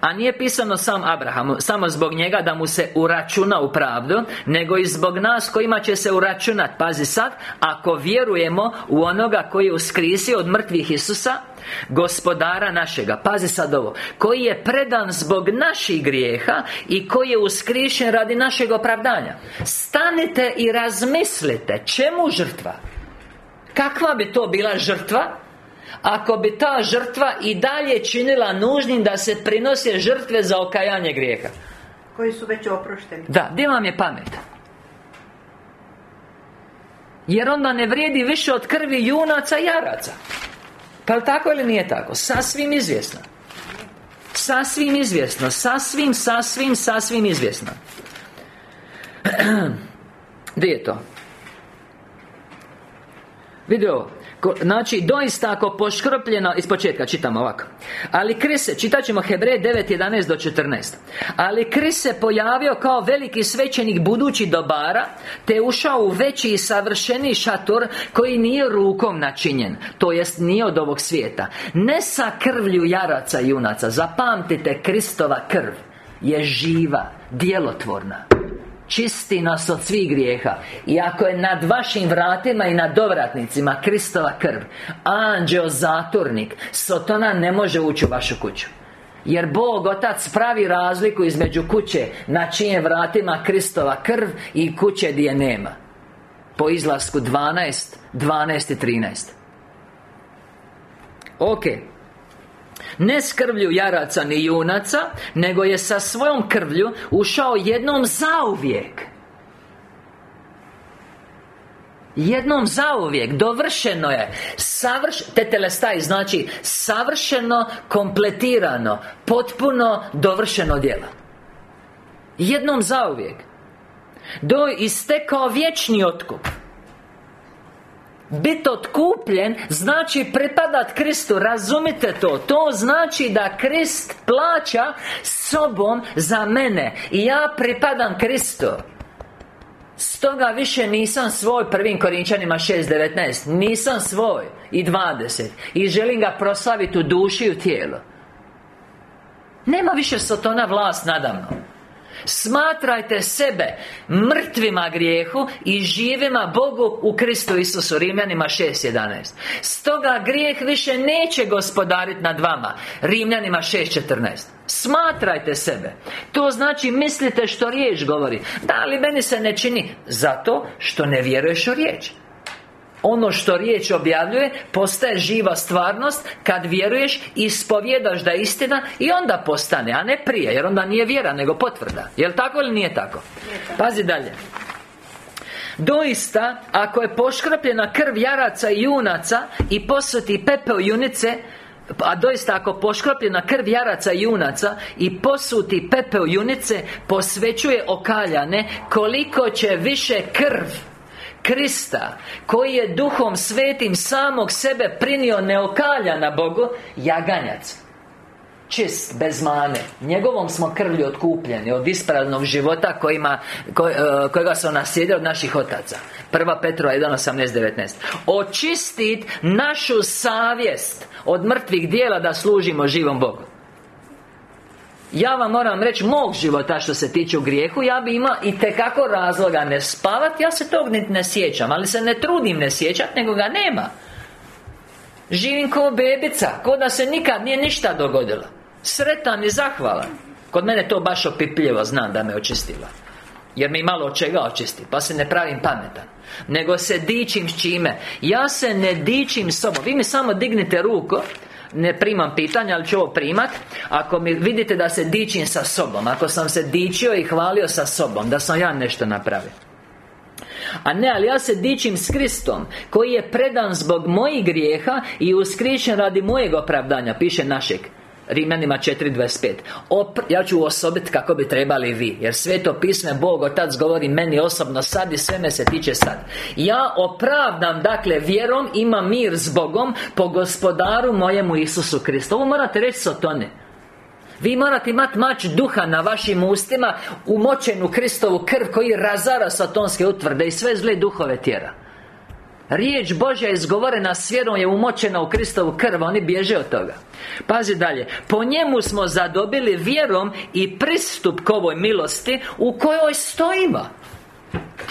a nije pisano sam Abrahamu Samo zbog njega da mu se uračuna u pravdu Nego i zbog nas kojima će se uračunat. Pazi sad Ako vjerujemo u onoga koji je uskrisio od mrtvih Isusa Gospodara našega. Pazi sad ovo. Koji je predan zbog naših grijeha I koji je uskrišen radi našeg opravdanja. Stanite i razmislite Čemu žrtva? Kakva bi to bila žrtva? Ako bi ta žrtva i dalje činila nužnim da se prinose žrtve za okajanje grijeha Koji su već oprošteni Da, gdje vam je pamet? Jer onda ne vrijedi više od krvi junaca i jaraca Pa je tako ili nije tako? Sasvim izvjesno Sasvim izvjesno Sasvim, sasvim, sasvim izvjesno *clears throat* Gdje je to? Vidio Znači, doista ako poškropljeno Iz početka čitamo ovako. Ali Kris Čitat ćemo Hebrej 9, 11 do 14 Ali Kris se pojavio kao veliki svećenik budućih dobara Te ušao u veći i savršeni šator Koji nije rukom načinjen To jest nije od ovog svijeta. Ne sa krvlju jaraca i junaca Zapamtite Kristova krv Je živa, djelotvorna Čisti nas od svih grijeha. I ako je nad vašim vratima i nad dovratnicima Kristova krv Anđeo zatornik Sotona ne može ući u vašu kuću. Jer Bog Otac pravi razliku između kuće Na čijem vratima Kristova krv I kuće gdje nema. Po izlasku 12, 12 i 13 Ok ne s krvlju jaraca ni junaca Nego je sa svojom krvlju Ušao jednom zauvijek. Jednom zauvijek Dovršeno je Savrš... Tetelestaj znači Savršeno, kompletirano Potpuno dovršeno djelo. Jednom zauvijek. Do istekao vječni otkup biti otkupljen Znači pripadat Kristu Razumite to? To znači da Krist plaća Sobom za mene I ja pripadam Kristu. Stoga više nisam svoj Prvim Korinčanima 6.19 Nisam svoj I 20 I želim ga proslaviti u duši i u tijelu. Nema više Sotona vlast nadamno Smatrajte sebe mrtvima grijehu i živima Bogu u Kristu Isusu Rimljanima 6.11 Stoga grijeh više neće gospodariti nad vama Rimljanima 6.14 Smatrajte sebe. To znači mislite što riječ govori. Da li meni se ne čini Zato što ne vjeruješ u riječ ono što riječ objavljuje Postaje živa stvarnost Kad vjeruješ i ispovjedaš da je istina I onda postane, a ne prije Jer onda nije vjera, nego potvrda Jel tako ili nije tako? Pazi dalje Doista, ako je poškrapljena krv jaraca i junaca I posuti pepeo junice a doista ako poškropljena krv jaraca i junaca I posuti pepeo junice Posvećuje okaljane Koliko će više krv Krista Koji je Duhom Svetim samog sebe prinio neokaljana Bogu Jaganjac. Čist, bez mane. Njegovom smo krvlju otkupljeni Od ispravnog života kojima, ko, uh, kojega su naslijedili od naših otaca. Prva Petrova 1.18.19 Očistit našu savjest Od mrtvih dijela da služimo živom Bogu ja vam moram reći mog života što se tiče u grijehu Ja bi imao i tekako razloga ne spavati Ja se tog niti ne sjećam Ali se ne trudim ne sjećati Nego ga nema. Živim kao bebica Ko da se nikad nije ništa dogodilo. Sretan i zahvalan. Kod mene to baš opipljivo Znam da me očistila. Jer mi malo od čega očisti Pa se ne pravim pametan. Nego se dičim s čime. Ja se ne dičim sobom. Vi mi samo dignite ruku Ne primam pitanja, ali ću ovo primat. Ako mi vidite da se dičim sa sobom Ako sam se dičio i hvalio sa sobom Da sam ja nešto napravio. A ne, ali ja se dičim s Kristom Koji je predan zbog mojih grijeha I uskrišen radi mojeg opravdanja Piše našeg Rimljanima 4.25 Op, Ja ću osobiti kako bi trebali vi Jer sveto pisme Bog Otac govori meni osobno sad I sve me se tiče sad. Ja opravdam dakle vjerom Imam mir s Bogom Po gospodaru mojemu Isusu Kristu. Ovo morate reći Sotone. Vi morate imati mač duha na vašim ustima Umočenu Kristovu krv koji razara satonske utvrde I sve zle duhove tjera Riječ Božja izgovorena s vjerom je umočena u Kristovu krv Oni bježe od toga Pazi dalje Po njemu smo zadobili vjerom I pristup k ovoj milosti U kojoj stojimo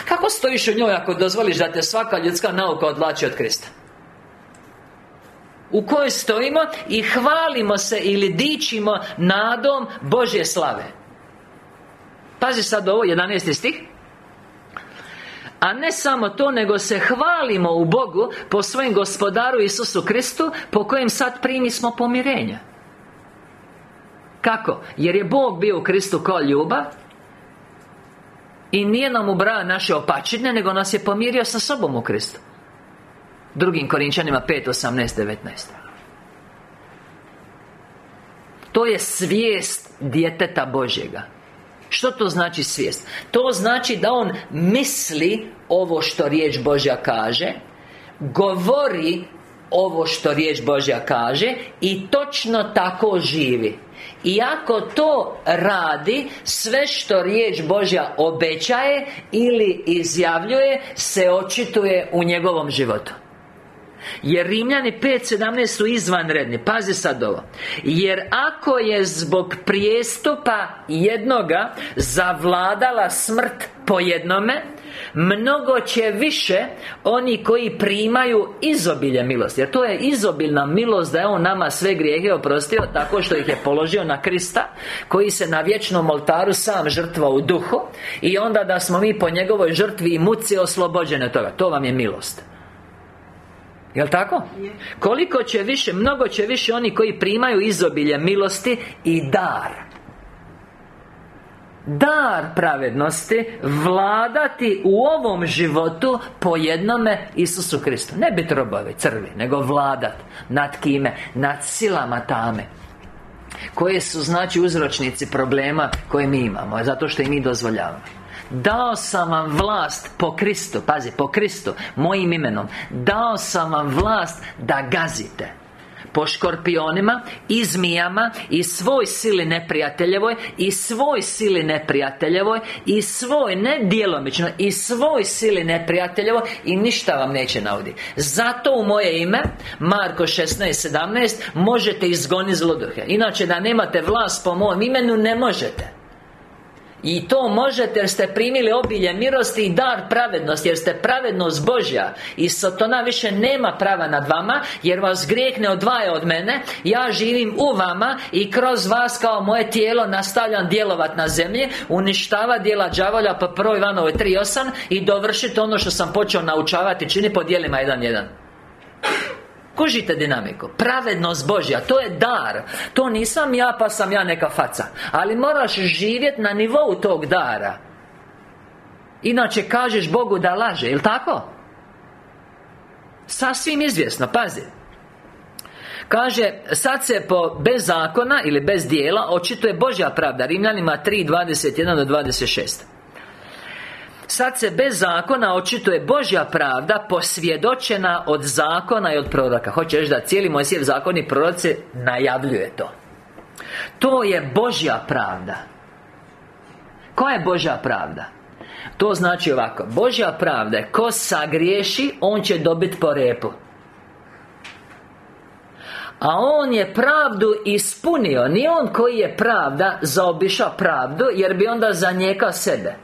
Kako stojiš u njoj ako dozvoliš da te svaka ljudska nauka odlači od Krista? U kojoj stojimo i hvalimo se ili dičimo nadom Božje slave Pazi sad ovo, 11. stih a ne samo to, nego se hvalimo u Bogu Po svojem gospodaru Isusu Kristu Po kojem sad primi smo pomirenja. Kako? Jer je Bog bio u Kristu kao ljubav I nije nam ubrao naše opačine Nego nas je pomirio sa sobom u Kristu. Drugim Korinčanima 5, 18, 19 To je svijest djeteta Božjega što to znači svijest? To znači da on misli ovo što riječ Božja kaže Govori ovo što riječ Božja kaže I točno tako živi i ako to radi Sve što riječ Božja obećaje Ili izjavljuje Se očituje u njegovom životu jer Rimljani 5.17 su izvanredni. Pazi sad ovo. Jer ako je zbog prijestupa jednoga Zavladala smrt po jednome Mnogo će više Oni koji primaju izobilje milosti. Jer to je izobilna milost Da je On nama sve grijehe oprostio Tako što ih je položio na Krista Koji se na vječnom oltaru sam žrtva u duhu I onda da smo mi po njegovoj žrtvi i muci oslobođene toga. To vam je milost Jel' tako? Koliko će više, mnogo će više oni koji primaju izobilje milosti i dar. Dar pravednosti Vladati u ovom životu Po jednome Isusu Kristu. Ne biti robovi, crvi Nego vladat Nad kime? Nad silama tame. Koje su znači uzročnici problema Koje mi imamo Zato što i mi dozvoljavamo Dao sam vam vlast po Kristu Pazi, po Kristu Mojim imenom. Dao sam vam vlast da gazite. Po škorpionima i zmijama i svoj sili neprijateljevoj i svoj sili neprijateljevoj i svoj ne djelomično i svoj sili neprijateljevoj i ništa vam neće naudi zato u moje ime Marko 16.17 možete izgoniti zloduhe. Inače da nemate vlast po mojem imenu ne možete i to možete jer ste primili obilje mirosti i dar pravednosti Jer ste pravednost Božja. I Sotona više nema prava nad vama Jer vas grijeh ne odvaja od mene. Ja živim u vama I kroz vas kao moje tijelo nastavljam djelovat na zemlji Uništava djela đavolja po prvoj Ivanovoj 3.8 I dovršiti ono što sam počeo naučavati. Čini po dijelima 1.1 Kužite dinamiku? Pravednost Božja, to je dar. To nisam ja pa sam ja neka faca. Ali moraš živjeti na nivou tog dara. Inače kažeš Bogu da laže, jel' tako? Sasvim izvjesno, pazi. Kaže, sad se po bez zakona ili bez dijela očituje Božja pravda Rimljanima 3.21 do 26 Sad se bez zakona očituje Božja pravda Posvjedočena od zakona i od proroka. Hoće reći da cijeli Mojsijev zakon i proroci najavljuje to. To je Božja pravda. Koja je Božja pravda? To znači ovako. Božja pravda je Ko sagriješi On će dobiti po repu a on je pravdu ispunio. Nije on koji je pravda zaobišao pravdu Jer bi onda zanijekao sebe.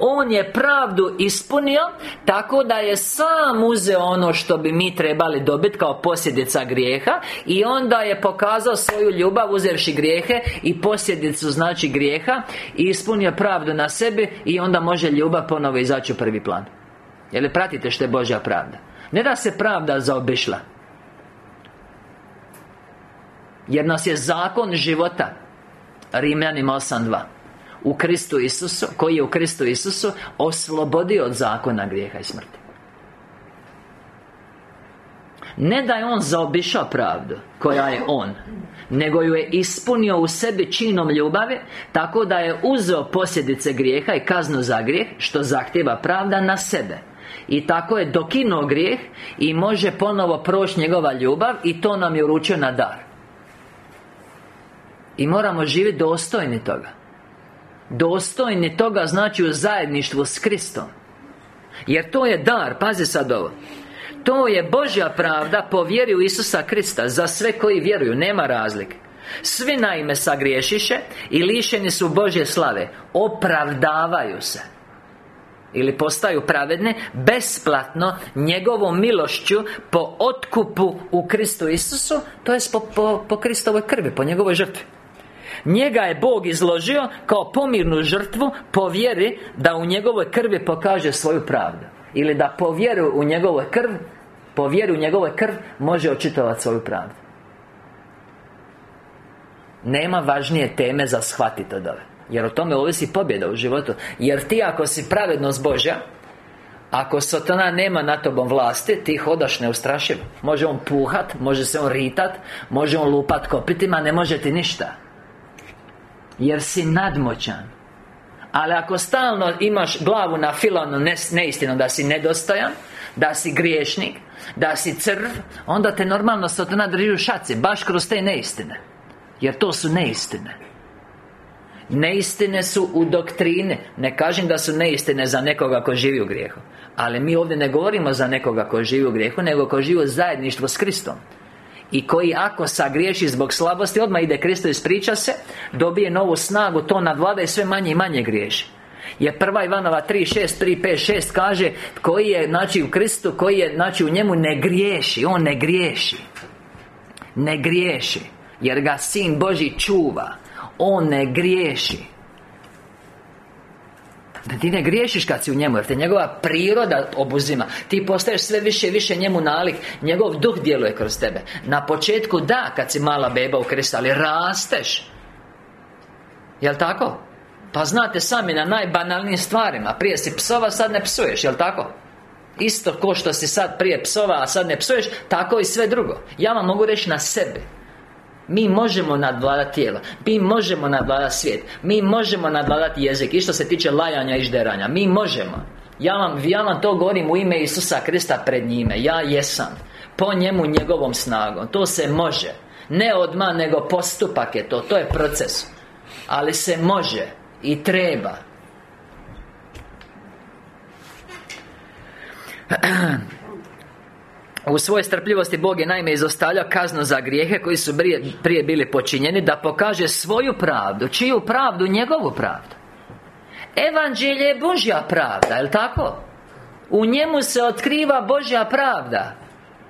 On je pravdu ispunio Tako da je sam uzeo ono što bi mi trebali dobiti Kao posljedica grijeha I onda je pokazao svoju ljubav Uzevši grijehe I posljedicu znači grijeha I ispunio pravdu na sebi I onda može ljubav ponovo izaći u prvi plan. Jel pratite što je Božja pravda? Ne da se pravda zaobišla Jer nas je zakon života. Rimljanima 8.2 U Kristu Isusu Koji je u Kristu Isusu Oslobodio od zakona grijeha i smrti. Ne da je On zaobišao pravdu Koja je On nego ju je ispunio u sebi činom ljubavi Tako da je uzeo posljedice grijeha i kaznu za grijeh Što zahtjeva pravda na sebe. I tako je dokinuo grijeh I može ponovo proći njegova ljubav I to nam je uručio na dar I moramo živjeti dostojni toga. Dostojni toga znači u zajedništvu s Kristom. Jer to je dar, pazi sad ovo. To je Božja pravda po vjeri u Isusa Krista Za sve koji vjeruju, nema razlike. Svi naime sagriješiše I lišeni su Božje slave Opravdavaju se. Ili postaju pravedne besplatno njegovom milošću po otkupu u Kristu Isusu to je po, po, po Kristovoj krvi po njegovoj žrtvi Njega je Bog izložio kao pomirnu žrtvu po vjeri da u njegovoj krvi pokaže svoju pravdu. Ili da po vjeru u njegovoj krv po vjeru u njegovoj krv može očitovati svoju pravdu. Nema važnije teme za shvatiti od ove jer o tome ovisi pobjeda u životu. Jer ti ako si pravednost Božja Ako Satana nema na tobom vlasti Ti hodaš neustrašiv Može on puhat, može se on ritat Može on lupat kopitima, ne može ti ništa Jer si nadmoćan. Ali ako stalno imaš glavu na filonu ne, neistinu Da si nedostojan Da si griješnik Da si crv Onda te normalno Satana drži u šaci Baš kroz te neistine. Jer to su neistine. Neistine su u doktrine. Ne kažem da su neistine za nekoga ko živi u grijehu Ali mi ovdje ne govorimo za nekoga ko živi u grijehu Nego ko živi u zajedništvu s Kristom i koji ako sagriješi zbog slabosti Odmah ide Kristo ispriča se Dobije novu snagu To nadvlada i sve manje i manje griješi. Je prva Ivanova 3, 6, 3, 5, 6 kaže Koji je, znači u Kristu Koji je, znači u njemu ne griješi On ne griješi. Ne griješi Jer ga Sin Boži čuva. On ne griješi ti ne griješiš kad si u njemu Jer te njegova priroda obuzima. Ti postaješ sve više i više njemu nalik. Njegov duh djeluje kroz tebe. Na početku da, kad si mala beba u Kristu Ali rasteš. Jel' tako? Pa znate sami na najbanalnijim stvarima. Prije si psova, sad ne psuješ, jel' tako? Isto ko što si sad prije psova, a sad ne psuješ Tako i sve drugo. Ja vam mogu reći na sebi mi možemo nadvladati tijelo Mi možemo nadvladati svijet Mi možemo nadvladati jezik I što se tiče lajanja i žderanja Mi možemo. Ja vam, ja vam to govorim u ime Isusa Krista pred njime Ja jesam Po njemu njegovom snagom To se može. Ne odmah, nego postupak je to To je proces Ali se može I treba *clears throat* U svojoj strpljivosti Bog je naime izostavljao kaznu za grijehe koji su prije, prije bili počinjeni Da pokaže svoju pravdu Čiju pravdu? Njegovu pravdu Evanđelje je Božja pravda, je tako? U njemu se otkriva Božja pravda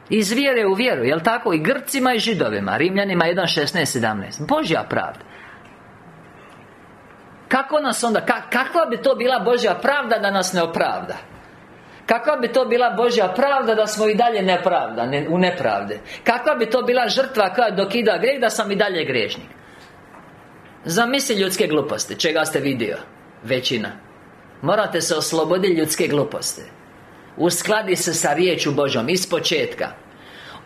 Iz vjere u vjeru, jel tako? I Grcima i Židovima Rimljanima 1.16.17 Božja pravda Kako nas onda, kakva bi to bila Božja pravda da nas ne opravda? Kakva bi to bila Božja pravda da smo i dalje nepravda, ne, u nepravde? Kakva bi to bila žrtva koja dokida grijeh da sam i dalje grešnik Zamisli ljudske gluposti, čega ste vidio? Većina. Morate se osloboditi ljudske gluposti. Uskladi se sa riječu Božom iz početka.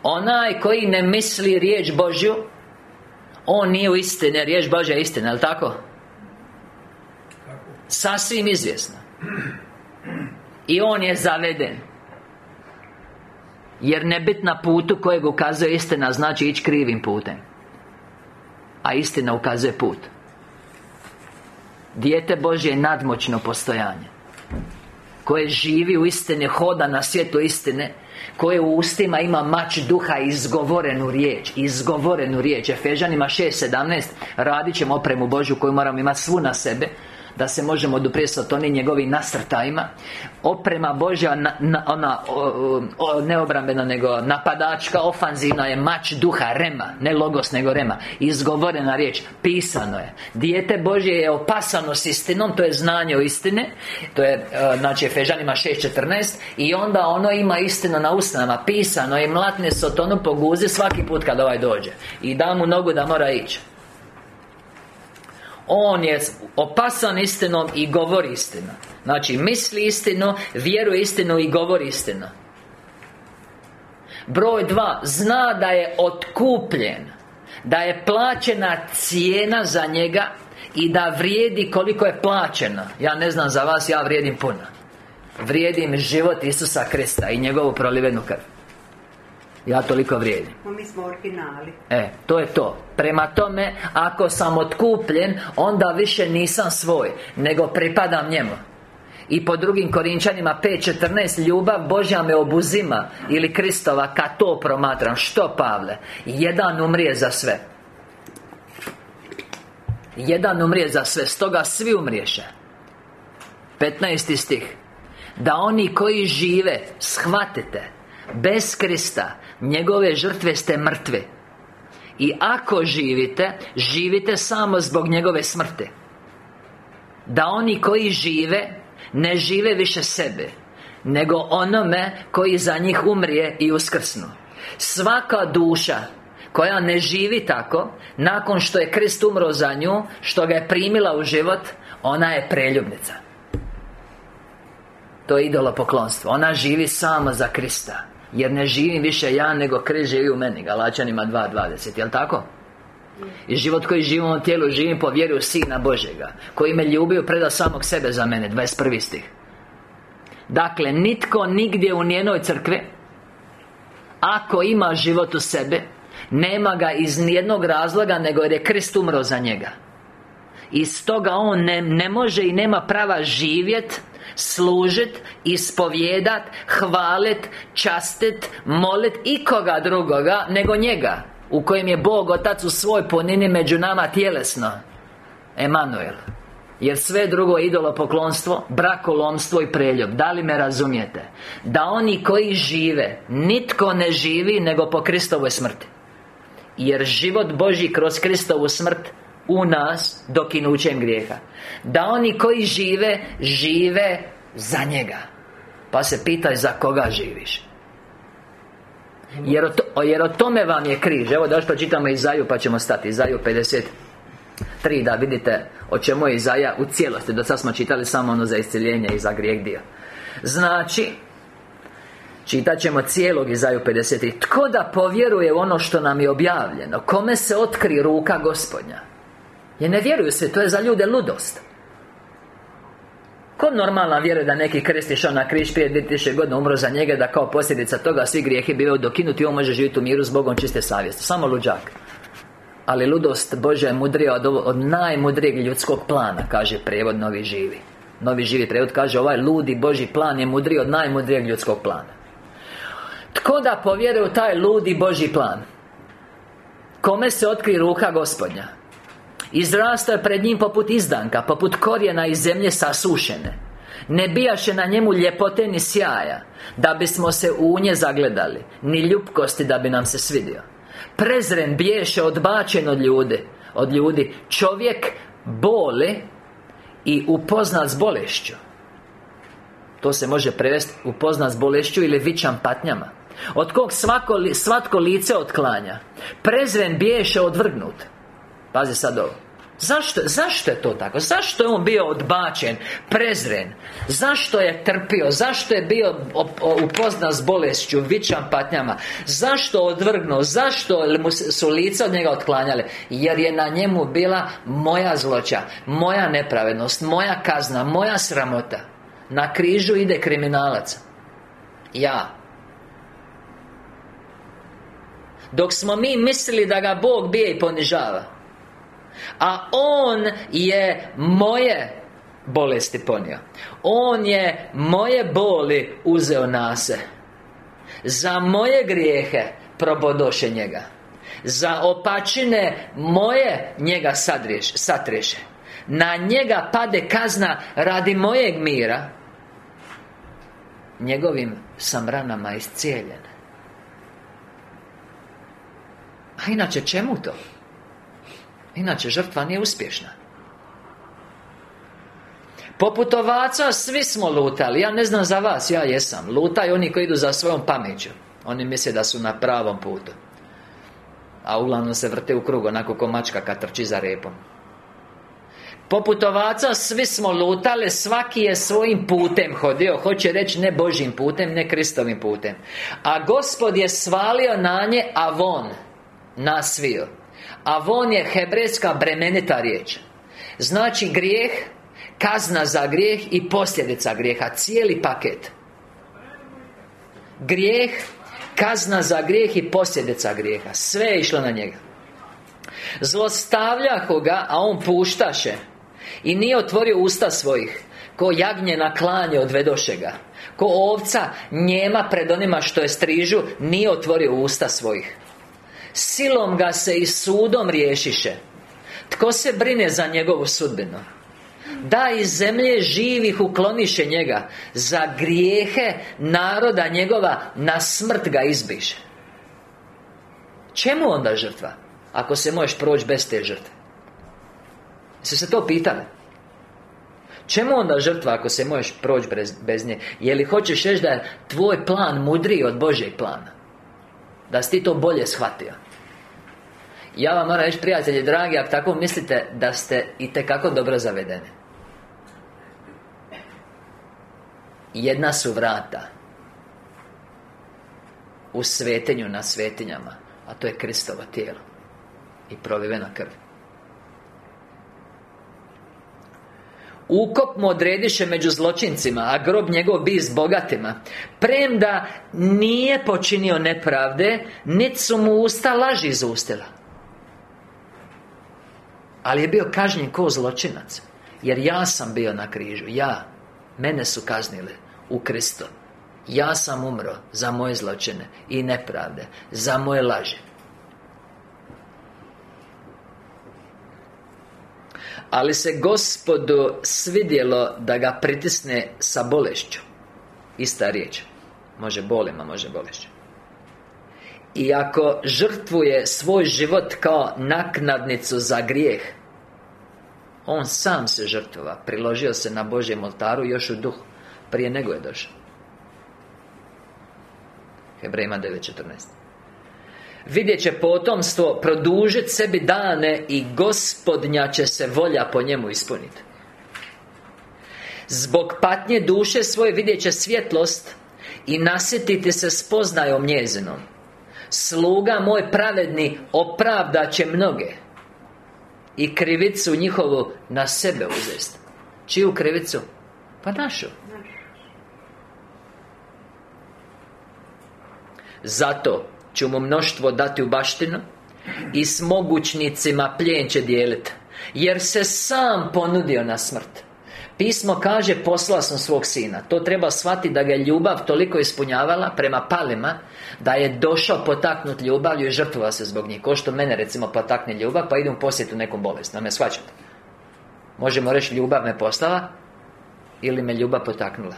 Onaj koji ne misli riječ Božju On nije u istine, riječ Božja je istina, jel tako? Sasvim izvjesno i on je zaveden. Jer ne bit na putu kojeg ukazuje istina Znači ići krivim putem. A istina ukazuje put. Dijete Božje je nadmoćno postojanje Koje živi u istini Hoda na svijetu istine koje u ustima ima mač duha izgovorenu riječ Izgovorenu riječ. Efežanima 6.17 Radit ćemo opremu Božju koju moramo imati svu na sebe Da se možemo oduprijeti satoni njegovim nasrtajima. Oprema Božja na, Ona o, neobrambena nego napadačka Ofanzivna je mač duha Rema Ne logos nego Rema. Izgovorena riječ Pisano je. Dijete Božje je opasano s istinom To je znanje o istine To je e, znači Efežanima 6.14 I onda ono ima istinu na usnama. Pisano je mlatne sotonu po guzi svaki put kad ovaj dođe. I da mu nogu da mora ići on je opasan istinom i govori istinu. Znači, misli istinu, vjeruje istinu i govori istinu. Broj dva Zna da je otkupljen Da je plaćena cijena za njega I da vrijedi koliko je plaćena Ja ne znam za vas, ja vrijedim puno. Vrijedim život Isusa Krista I njegovu prolivenu krv ja toliko vrijedim. Mi smo originali. E, to je to. Prema tome, ako sam otkupljen Onda više nisam svoj Nego pripadam njemu. I po drugim Korinčanima 5.14 Ljubav Božja me obuzima Ili Kristova Kad to promatram. Što Pavle? Jedan umrije za sve. Jedan umrije za sve Stoga svi umriješe. 15. stih. Da oni koji žive Shvatite Bez Krista Njegove žrtve ste mrtve. I ako živite Živite samo zbog njegove smrti. Da oni koji žive Ne žive više sebe Nego onome koji za njih umrije i uskrsnu. Svaka duša koja ne živi tako Nakon što je Krist umro za nju Što ga je primila u život Ona je preljubnica. To je idolopoklonstvo. Ona živi samo za Krista jer ne živim više ja, nego Krist živi u meni Galačanima 2.20, jel' tako? I život koji živim u tijelu živim po vjeri u Sina Božega Koji me ljubio preda samog sebe za mene 21. stih Dakle, nitko nigdje u njenoj crkvi Ako ima život u sebe Nema ga iz nijednog razloga Nego jer je Krist umro za njega I stoga on ne, ne može i nema prava živjet Služit, ispovjedat, hvalit, častit, molit ikoga drugoga nego njega U kojem je Bog Otac u svoj ponini među nama tjelesno. Emanuel jer sve drugo je idolopoklonstvo, brakolomstvo i preljub. Da li me razumijete? Da oni koji žive Nitko ne živi nego po Kristovoj smrti. Jer život Boži kroz Kristovu smrt u nas dokinućem grijeha. Da oni koji žive, žive za njega. Pa se pitaj za koga živiš. Jer o, to, jer o tome vam je križ. Evo da još pročitamo Izaju pa ćemo stati. Izaju 53 Da vidite o čemu je Izaja u cijelosti. Do sad smo čitali samo ono za isciljenje i za grijeh dio. Znači Čitat ćemo cijelog Izaju 53 Tko da povjeruje u ono što nam je objavljeno? Kome se otkri ruka gospodnja jer ne vjeruju se, to je za ljude ludost. Ko normalna vjeruje da neki krist išao na križ prije 2000 godina umro za njega Da kao posljedica toga svi grijehi bivaju dokinuti I on može živjeti u miru s Bogom čiste savjesti. Samo luđak. Ali ludost Božja je mudrija od, od najmudrijeg ljudskog plana Kaže prijevod Novi živi. Novi živi prijevod kaže ovaj ludi Božji plan je mudriji od najmudrijeg ljudskog plana. Tko da povjeruje u taj ludi Božji plan? Kome se otkri ruka gospodnja? Izrastao je pred njim poput izdanka Poput korijena iz zemlje sasušene. Ne bijaše na njemu ljepote ni sjaja Da bismo se u nje zagledali Ni ljubkosti da bi nam se svidio. Prezren biješe odbačen od ljudi Od ljudi. Čovjek boli I upoznat s bolešću. To se može prevesti Upoznat s bolešću ili vićam patnjama. Od kog svako, svatko lice otklanja. Prezren biješe odvrgnut. Pazi sad ovo Zašto, zašto je to tako? Zašto je on bio odbačen, prezren? Zašto je trpio? Zašto je bio upoznan s bolešću, vićam patnjama? Zašto odvrgnuo? Zašto mu su lica od njega otklanjale? Jer je na njemu bila moja zloća Moja nepravednost Moja kazna Moja sramota Na križu ide kriminalac Ja Dok smo mi mislili da ga Bog bije i ponižava a On je moje bolesti ponio. On je moje boli uzeo na se Za moje grijehe probodoše njega. Za opačine moje njega sadriješ, satreše. Na njega pade kazna radi mojeg mira. Njegovim sam ranama iscijeljen. A inače čemu to? Inače žrtva nije uspješna. Poput ovaca svi smo lutali. Ja ne znam za vas, ja jesam. Lutaju oni koji idu za svojom pameću. Oni misle da su na pravom putu. A uglavnom se vrte u krug Onako ko mačka kad trči za repom. Poput ovaca svi smo lutali Svaki je svojim putem hodio. Hoće reći ne Božim putem, ne Kristovim putem. A Gospod je svalio na nje Avon Nasvio Avon je hebrejska bremenita riječ. Znači grijeh Kazna za grijeh i posljedica grijeha Cijeli paket. Grijeh Kazna za grijeh i posljedica grijeha. Sve je išlo na njega. Zlostavljaho ga, a on puštaše I nije otvorio usta svojih. Ko jagnje na klanje odvedoše ga. Ko ovca njema pred onima što je strižu Nije otvorio usta svojih Silom ga se i sudom riješiše Tko se brine za njegovu sudbinu da iz zemlje živih ukloniše njega Za grijehe naroda njegova Na smrt ga izbiše Čemu onda žrtva? Ako se možeš proći bez te žrtve Jeste se to pitali? Čemu onda žrtva ako se možeš proći bez, bez nje? Je li hoćeš reći da je tvoj plan mudriji od Božjeg plana? Da si ti to bolje shvatio Ja vam moram reći, prijatelji dragi, ako tako mislite da ste i kako dobro zavedeni. Jedna su vrata U svetenju na svetinjama A to je Kristovo tijelo I prolivena krv. Ukop mu odrediše među zločincima A grob njegov bi s bogatima Premda nije počinio nepravde Nit su mu usta laži izustila Ali je bio kažnjen ko zločinac. Jer ja sam bio na križu. Ja Mene su kaznili u Kristu. Ja sam umro za moje zločine i nepravde Za moje laži. Ali se gospodu svidjelo da ga pritisne sa bolešću. Ista riječ. Može bolima, može bolešću. I ako žrtvuje svoj život kao naknadnicu za grijeh On sam se žrtvova. Priložio se na Božjem oltaru još u duhu prije nego je došao. Hebrejima 9.14 Vidjet će potomstvo Produžiti sebi dane I gospodnja će se volja po njemu ispuniti Zbog patnje duše svoje vidjet će svjetlost I nasjetiti se spoznajom njezinom. Sluga moj pravedni Opravdat će mnoge I krivicu njihovu na sebe uzest. Čiju krivicu? Pa našu. Zato ću mu mnoštvo dati u baštinu I s mogućnicima plijen će dijeliti Jer se sam ponudio na smrt. Pismo kaže poslao sam svog sina. To treba shvatiti da ga je ljubav toliko ispunjavala Prema palima Da je došao potaknut ljubavlju I žrtvova se zbog njih. Ko što mene recimo potakne ljubav Pa idem u posjetu nekom bolest me shvaćate? Možemo reći ljubav me postala Ili me ljubav potaknula?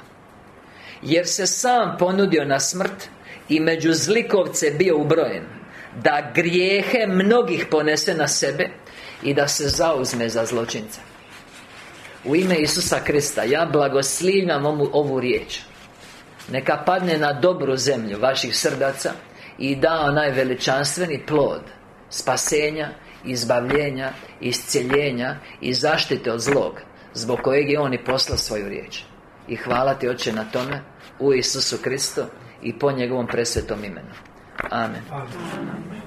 Jer se sam ponudio na smrt i među zlikovce bio ubrojen Da grijehe mnogih ponese na sebe I da se zauzme za zločince U ime Isusa Krista Ja blagoslivljam ovu riječ Neka padne na dobru zemlju vaših srdaca I da onaj veličanstveni plod Spasenja, izbavljenja, iscjeljenja I zaštite od zlog Zbog kojeg je On i poslao svoju riječ I hvala Ti Oče na tome U Isusu Kristu i po njegovom presvetom imenu Amen. Amen.